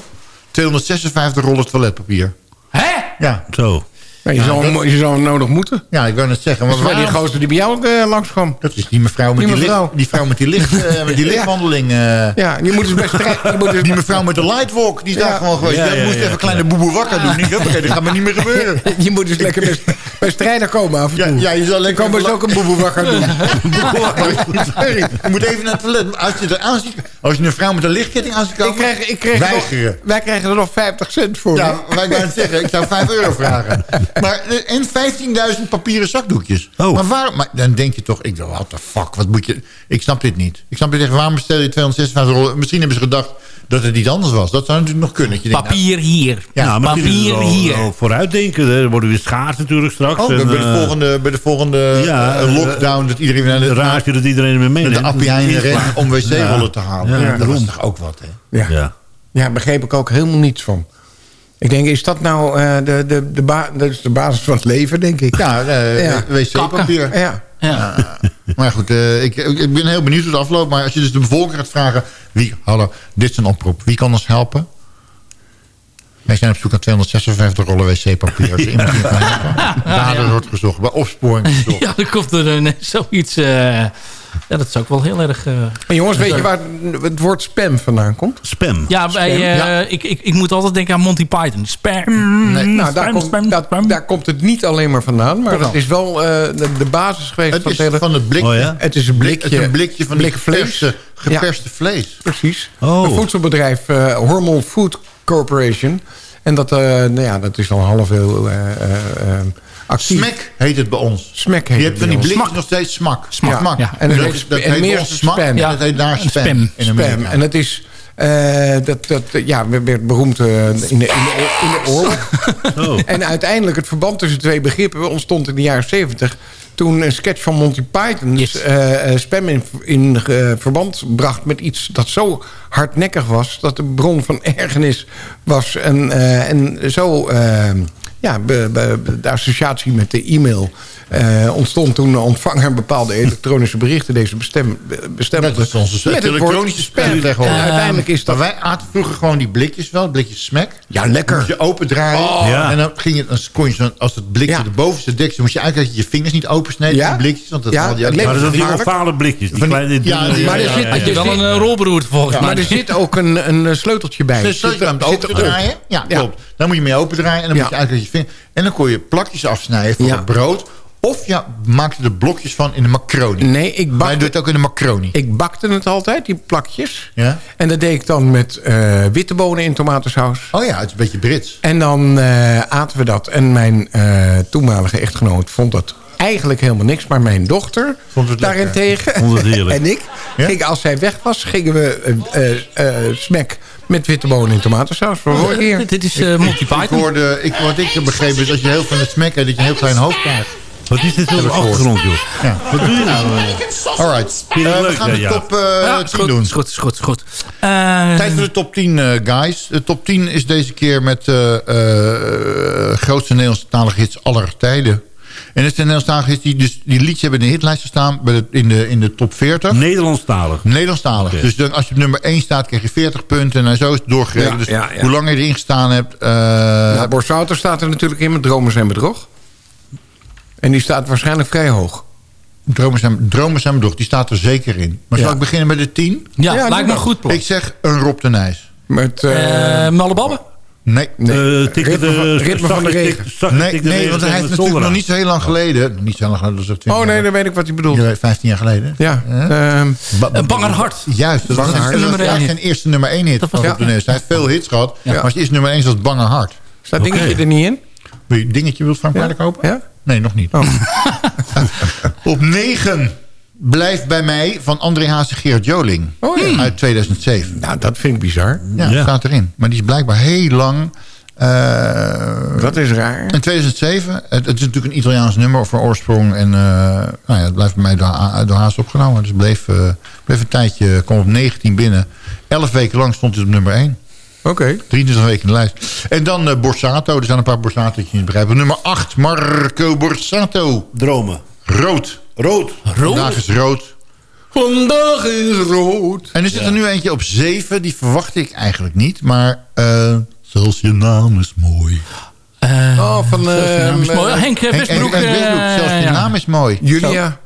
256 rollen toiletpapier. Hè? Ja, Zo. Je, zou, je zou hem nodig moeten. ja ik wou net zeggen. Dat Maar is wel die waarom- gozer die bij jou ook eh, langskwam. dat is die mevrouw met Die die, mevrouw. licht- die vrouw met die, licht, eh, met die lichtwandeling. eh. Ja, je moet dus best strijden. Je moet dus Die mevrouw met de lightwalk, die is daar gewoon geweest. Ja, Ja, ja, moest ja, even een kleine boeboe wakker doen. Niet, dat gaat me niet meer gebeuren. Je moet dus lekker bij, bij strijder komen af en Ja, toe. ja, je zal lekker... kan best ook een boeboe wakker doen. Sorry, je moet even naar het toilet. Als je er aan ziet, als je een vrouw met een lichtketting aan ziet komen, Ik krijg, ik krijg weigeren. nog, wij krijgen er nog 50 cent voor. Ja, wij gaan het zeggen, ik zou 5 euro vragen. Maar, eh, en 15.000 papieren zakdoekjes. Oh. Maar, waarom, maar dan denk je toch, ik dacht, what the fuck, wat moet je... Ik snap dit niet. Ik snap dit echt, waarom bestel je 256 rollen? Misschien hebben ze gedacht dat het iets anders was. Dat zou natuurlijk nog kunnen. Je denkt, nou, Papier hier. Ja, nou, maar papier wel, hier. wel vooruitdenken. hè. Er worden weer schaars natuurlijk straks. Oh, En, bij, de eh, volgende, bij de volgende ja, eh, lockdown... dat iedereen weer naar de, dat iedereen ermee meeneemt. de appie rent om wc-rollen Ja. te halen. Ja, dat was toch ook wat, hè? Ja. Ja. Ja, begreep ik ook helemaal niets van. Ik denk, is dat nou eh, de, de, de, ba dat is de basis van het leven, denk ik. Ja, eh, Ja. wc-papier. Ja. Ja. Maar goed, eh, ik, ik ben heel benieuwd hoe het afloopt. Maar als je dus de bevolking gaat vragen... Wie, hallo, dit is een oproep. Wie kan ons helpen? Wij zijn op zoek naar 256 rollen wc-papier. Als iemand die kan helpen. Dader wordt gezocht. Bij opsporing gezocht. Ja, dan komt er een, zoiets... ja, dat is ook wel heel erg... eh, Maar jongens, weet je waar het woord spam vandaan komt? Spam. ja, bij, eh, Ja. Ik, ik, ik moet altijd denken aan Monty Python. Spam. Nee, Nou, daar, spam, komt, spam, dat- spam. daar komt het niet alleen maar vandaan. Maar het is wel eh, de, de basis geweest Het van is het hele... van het blikje. Oh ja? Het is een Blik, blikje, het is een blikje van blik vlees. geperste, geperste vlees. Precies. Oh. Een voedselbedrijf, Hormel Food Corporation. En dat, eh, nou ja, dat is al een half eeuw eh, eh, actief. Smek heet het bij ons. Smek heet Je hebt van die blikjes nog steeds smak. Smak. Smak. Ja, en dat, heet- dat en heet meer smak. spam. En Ja. dat heet daar spam. Spam. In. Spam. En het is... eh, dat, dat ja, werd beroemd in, de, in, de, in de oorlog. Oh. En uiteindelijk het verband tussen twee begrippen ontstond in de jaren 70 toen een sketch van Monty Python Yes. eh, eh, spam in, in eh, verband bracht met iets dat zo hardnekkig was... dat de bron van ergernis was. En, eh, en zo eh, ja, be- be- de associatie met de e-mail eh, ontstond... toen de ontvanger bepaalde elektronische berichten deze bestem, onze met het elektronische spam tegenwoordig. En uiteindelijk is dat... Maar wij aten vroeger gewoon die blikjes wel, blikjes smack. Ja, lekker. Moest je open draaien. Ja. En dan ging je, dan kon je zo, als het blikje Ja. de bovenste dek, dan moest je uitkijken dat je je vingers niet opensneden. Ja. Die blikjes, want dat Ja, het. Maar dat zijn die ovale blikjes. Die Van die- kleine ja, Maar er ja, zit- ja, Had je wel een eh, rolberoerd volgens mij. Maar er zit ook een, een eh, sleuteltje bij. Dus Zit- je hem draaien. Ja, Ja. klopt. Dan moet je mee open draaien en dan Ja. moet je dat je vinger. En dan kon je plakjes afsnijden voor Ja. het brood. Of je maakte er blokjes van in de macaroni. Nee, ik Maar je bakte, doet het ook in de macaroni. ik bakte het altijd, die plakjes. Ja? En dat deed ik dan met eh, witte bonen in tomatensaus. Oh ja, het is een beetje Brits. En dan eh, aten we dat. En mijn eh, toenmalige echtgenoot vond dat eigenlijk helemaal niks. Maar mijn dochter Vond het lekker. daarentegen Vond het heerlijk. en ik, Ja? gingen, als zij weg was, gingen we eh eh, eh, smack met witte bonen in tomatensaus. Ik hier? Dit is eh, Monty Ik Python. hoorde, ik, wat ik heb begrepen is als je heel van het smack hebt, dat je een heel klein hoofd krijgt. Wat is dit de ik achtergrond, joh? Ja. Wat doe je nou? Alright. Eh, we gaan de top eh, Ja, is 10 goed, doen. is goed, is goed, is goed. Eh, Tijd voor de top 10, eh, guys. De top 10 is deze keer met eh eh grootste Nederlandse talige hits aller tijden. En het zijn Nederlandstalig is die, dus die liedjes hebben in de hitlijst gestaan bij de, in, de, in de top 40. Nederlandstalig. Nederlandstalig. Oké. Dus dan, als je op nummer 1 staat, krijg je 40 punten. En zo is het doorgereden. Ja, dus ja, ja. hoe langer je erin gestaan hebt... eh, nou, Borsauter staat er natuurlijk in met Dromen zijn bedrog. En die staat waarschijnlijk vrij hoog. Dromen zijn, dromen zijn bedrog, die staat er zeker in. Maar zal Ja. ik beginnen met de 10? Ja, lijkt me een goed plan. Ik zeg een Rob de Nijs. Met, eh, Eh Malleballen? Nee. nee, Eh, tik- ritme, eh, van, ritme van de tik- regen. Nee, de nee want hij heeft natuurlijk nog niet zo heel lang geleden... Niet zo lang geleden, dat is ook 20 Oh nee, dan weet ik wat hij bedoelt. geleden. 15 jaar geleden. Ja, ehm, Een banger hart. Juist, dat was Banger zijn, eerste nummer 1 hit Dat van was- Rob de Nijs. Hij heeft veel hits gehad. Maar als eerste nummer 1 was het Bange Hart. staat dingetje er niet in? Wil je dingetje wilt Frank Paarden kopen? Ja? Nee, nog niet. Op 9 blijft bij mij van André Haas en Gerard Joling. Oh ja. Uit 2007. Nou, dat vind ik bizar. Ja, Ja. staat erin. Maar die is blijkbaar heel lang... eh, Dat is raar. in 2007, het, het is natuurlijk een Italiaans nummer voor oorsprong. En eh, nou ja, het blijft bij mij door, door Haas opgenomen. Dus het bleef, eh, bleef een tijdje, kwam op 19 binnen. 11 weken lang stond hij op nummer 1. Oké. 23 weken in de lijst. En dan eh, Borsato. Er zijn een paar Borsato's die je niet begrijpen. Nummer 8, Marco Borsato. Dromen. Rood. Rood. Vandaag is rood. Vandaag is rood. En er zit er nu eentje op 7. Die verwacht ik eigenlijk niet. Maar eh zelfs je naam is mooi. Oh, van Zijn naam is mooi. Henk Henk- Westbroek. Henk Westbroek, eh, zelfs je ja. naam is mooi. Julia.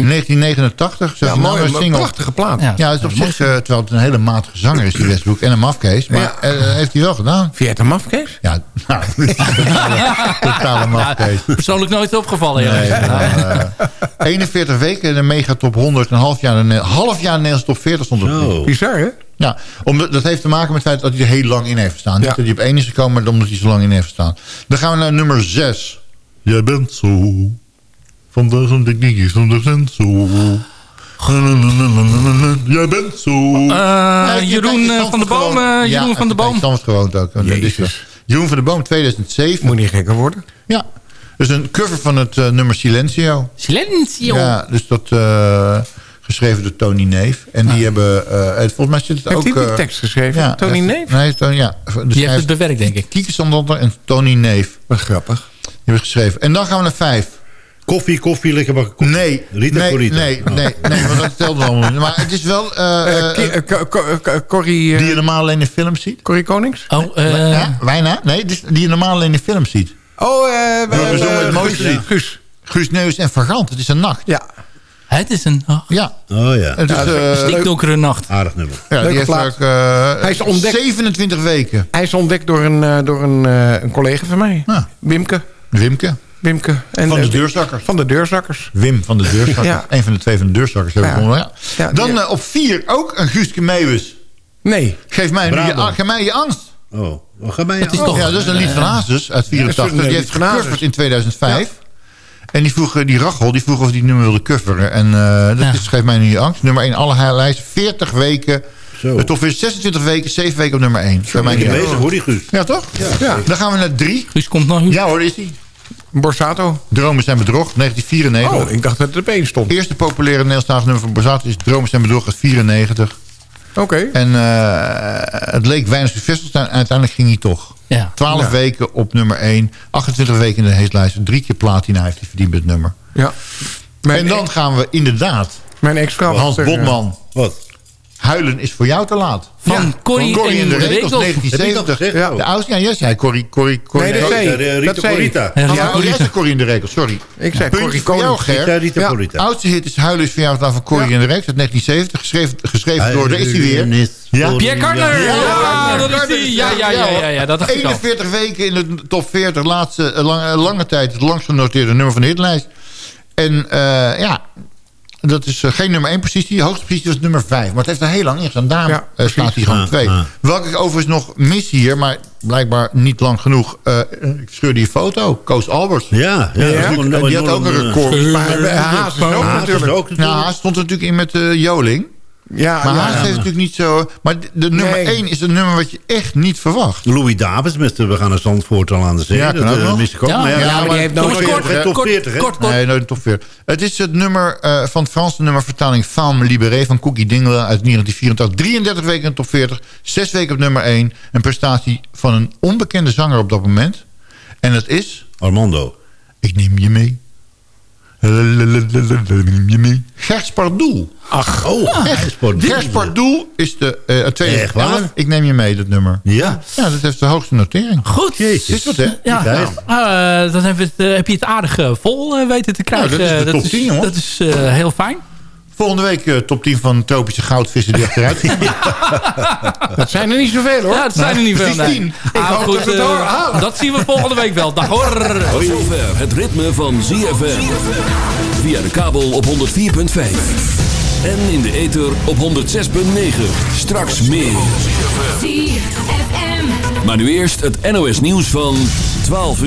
In 1989. Ja, mooi. is Een single. prachtige plaat. Ja. Ja, het is op zich, eh, terwijl het een hele matige zanger is, die Westbroek. En een mafkees. Maar Ja. eh, heeft hij wel gedaan. Vind jij het een mafkees? Ja, nou, totale, mafkees. Persoonlijk nooit opgevallen. Ja. Nee, nou, eh, 41 weken in de mega top 100. Een half jaar, een half jaar Nederlands top 40 stond op. Bizar, hè? Ja, omdat, dat heeft te maken met het feit dat hij er heel lang in heeft gestaan. Niet dat hij op één is gekomen, maar omdat hij zo lang in heeft gestaan. Dan gaan we naar nummer 6. Jij bent zo. Vandaag een dik ding is de zo. Jij bent zo. Ja, Jeroen van de Boom. Ja, Jeroen van de Boom. Gewoond ook. Jeroen van de Boom 2007. Moet niet gekker worden. Ja, dus een cover van het eh, nummer Silencio. Silencio. Ja, dus dat eh, geschreven door Tony Neef. En die hebben, eh, het- volgens mij zit het Heeft ook... hij die eh, tekst geschreven? Tony heeft- Neef? Nee, Tony, ja. De Die heeft het bewerkt, denk ik. Kieke Sandander en Tony Neef. Wat grappig. Die hebben geschreven. En dan gaan we naar vijf. Koffie, koffie, lekker bakken koffie. Nee, Rita nee, Corita. nee, nee, nee, want dat telt allemaal niet. Maar het is wel... eh, Eh, eh, Corrie, die je normaal alleen in films ziet. Corrie Konings? Oh, eh, ja, bijna. Nee, dus die je normaal alleen in films ziet. Oh, eh... Het mooiste Guus. Guus Neus en Vergant. Het is een nacht. Ja. het is een oh, Ja. Oh ja. Het is, Ja, eh, stikdonkere nacht. Aardig nummer. ja, die plaat. ook, eh, Hij is ontdekt. 27 weken. Hij is ontdekt door een, eh, door een, eh, een collega van mij. Wimke. Wimke. Wimke. En, Van de eh, deurzakkers. Van de deurzakkers. Wim van de deurzakkers. Ja. Een van de twee van de deurzakkers. heb ik Ja. ja. Ja, Dan die- eh, op vier ook een Guuske Meeuwis. Nee. Geef mij, nu je, ah, geef mij je angst. Oh, wat ga mij Het is oh. toch- Ja, dat is een lied van Hazes uit 84. Ja, dat is een die heeft gecoverd in 2005. En die vroeg, eh, die Rachel, die vroeg of hij die nummer wilde coveren. En eh, dat Ja. is Geef mij nu je angst. Nummer 1, alle lijsten. 40 weken. Zo. Het Toch weer 26 weken, 7 weken op nummer 1. Geef mij Ben nu je je bezig hoor, die Guus. Ja, toch? Ja. Dan gaan we naar 3. Guus komt nog. Ja hoor, is die. Borsato. Dromen zijn bedrog, 1994. Oh, ik dacht dat het op één stond. Het eerste populaire Nederlandstalig nummer van Borsato is Dromen zijn bedrog uit 94. Oké. En eh, het leek weinig succesvol te uiteindelijk ging hij toch. Ja. 12 Ja. weken op nummer 1. 28 weken in de heeslijst. Drie keer platina heeft hij verdiend met het nummer. Ja. Mijn, en dan gaan we inderdaad. mijn ex-vrouw... Hans Botman. Wat? Huilen is voor jou te laat. Van Corrie Corrie in de Rekels, Rekels. 1970. Heb ik dat gezegd? De oudste, ja, jij zei Corrie, Corrie, Corrie. Nee, dat zei Ja, Rita. Corita. Ja, Rita oh, jij zei Corrie in de Rekels, sorry. Ik zei Puntje Corrie voor jou. Ger. Ja, Rita Ja. Corita. Oudste hit is Huilen is voor jou te laat van Corrie in de Rekels uit 1970. Geschreven, geschreven door, daar is hij weer. Ja. Pierre Kartner. Ja, Ja, dat is die. Ja, ja, ja, ja, ja, dat dacht ik al. 41 weken in de top 40, laatste, eh, lange, lange tijd het langst genoteerde nummer van de hitlijst. En eh, ja, dat is eh, geen nummer 1 positie. De hoogste positie was nummer 5. Maar het heeft er heel lang in gestaan. Daarom Ja, eh, staat hij gewoon Ah, 2. ah. Welke ik overigens nog mis hier, maar blijkbaar niet lang genoeg. eh, ik scheurde die foto. Koos Alberts. Ja, ja, Die, een- die had ook een eh, record. Maar eh, Haas ook natuurlijk. Nou, stond er natuurlijk in met eh, Joling. Ja, Maar ja, heeft natuurlijk niet zo... Maar de, nummer Nee. 1 is een nummer wat je echt niet verwacht. Louis Davids met de We gaan naar Zandvoort al aan de zee. Ja, dat eh, mis ik ook. Ja, maar ja, ja, ja, maar die heeft top nooit 40, hè, top kort, 40, hè? kort, kort. Nee, nooit top 40. Het is het nummer eh, van het Franse nummer vertaling Femme Libérée van Cookie Dingle uit 1984. 33 weken in de top 40, 6 weken op nummer 1. Een prestatie van een onbekende zanger op dat moment. En dat is Armando. Ik neem je mee Gers Pardoel. Ach, oh, Gers Gers Pardoel is de uh? 2011. Ik neem je mee, dat nummer. Ja. Ja, dat heeft de hoogste notering. Goed. Jezus. Is wat, hè? Ja, nou, eh, dan heb je, het, eh, heb je het aardig eh, vol weten te krijgen. Nou, dat is de top 10, hoor. Dat is heel fijn. Volgende week eh, top 10 van tropische goudvissen die achteruit gaan. Dat zijn er niet zoveel hoor. Ja, het zijn er niet veel. nee. Ah, goed, dat eh, doorhalen. dat zien we volgende week wel. Dag hoor. Tot zover het ritme van ZFM. Via de kabel op 104.5. En in de ether op 106.9. Straks meer. Maar nu eerst het NOS nieuws van 12 uur.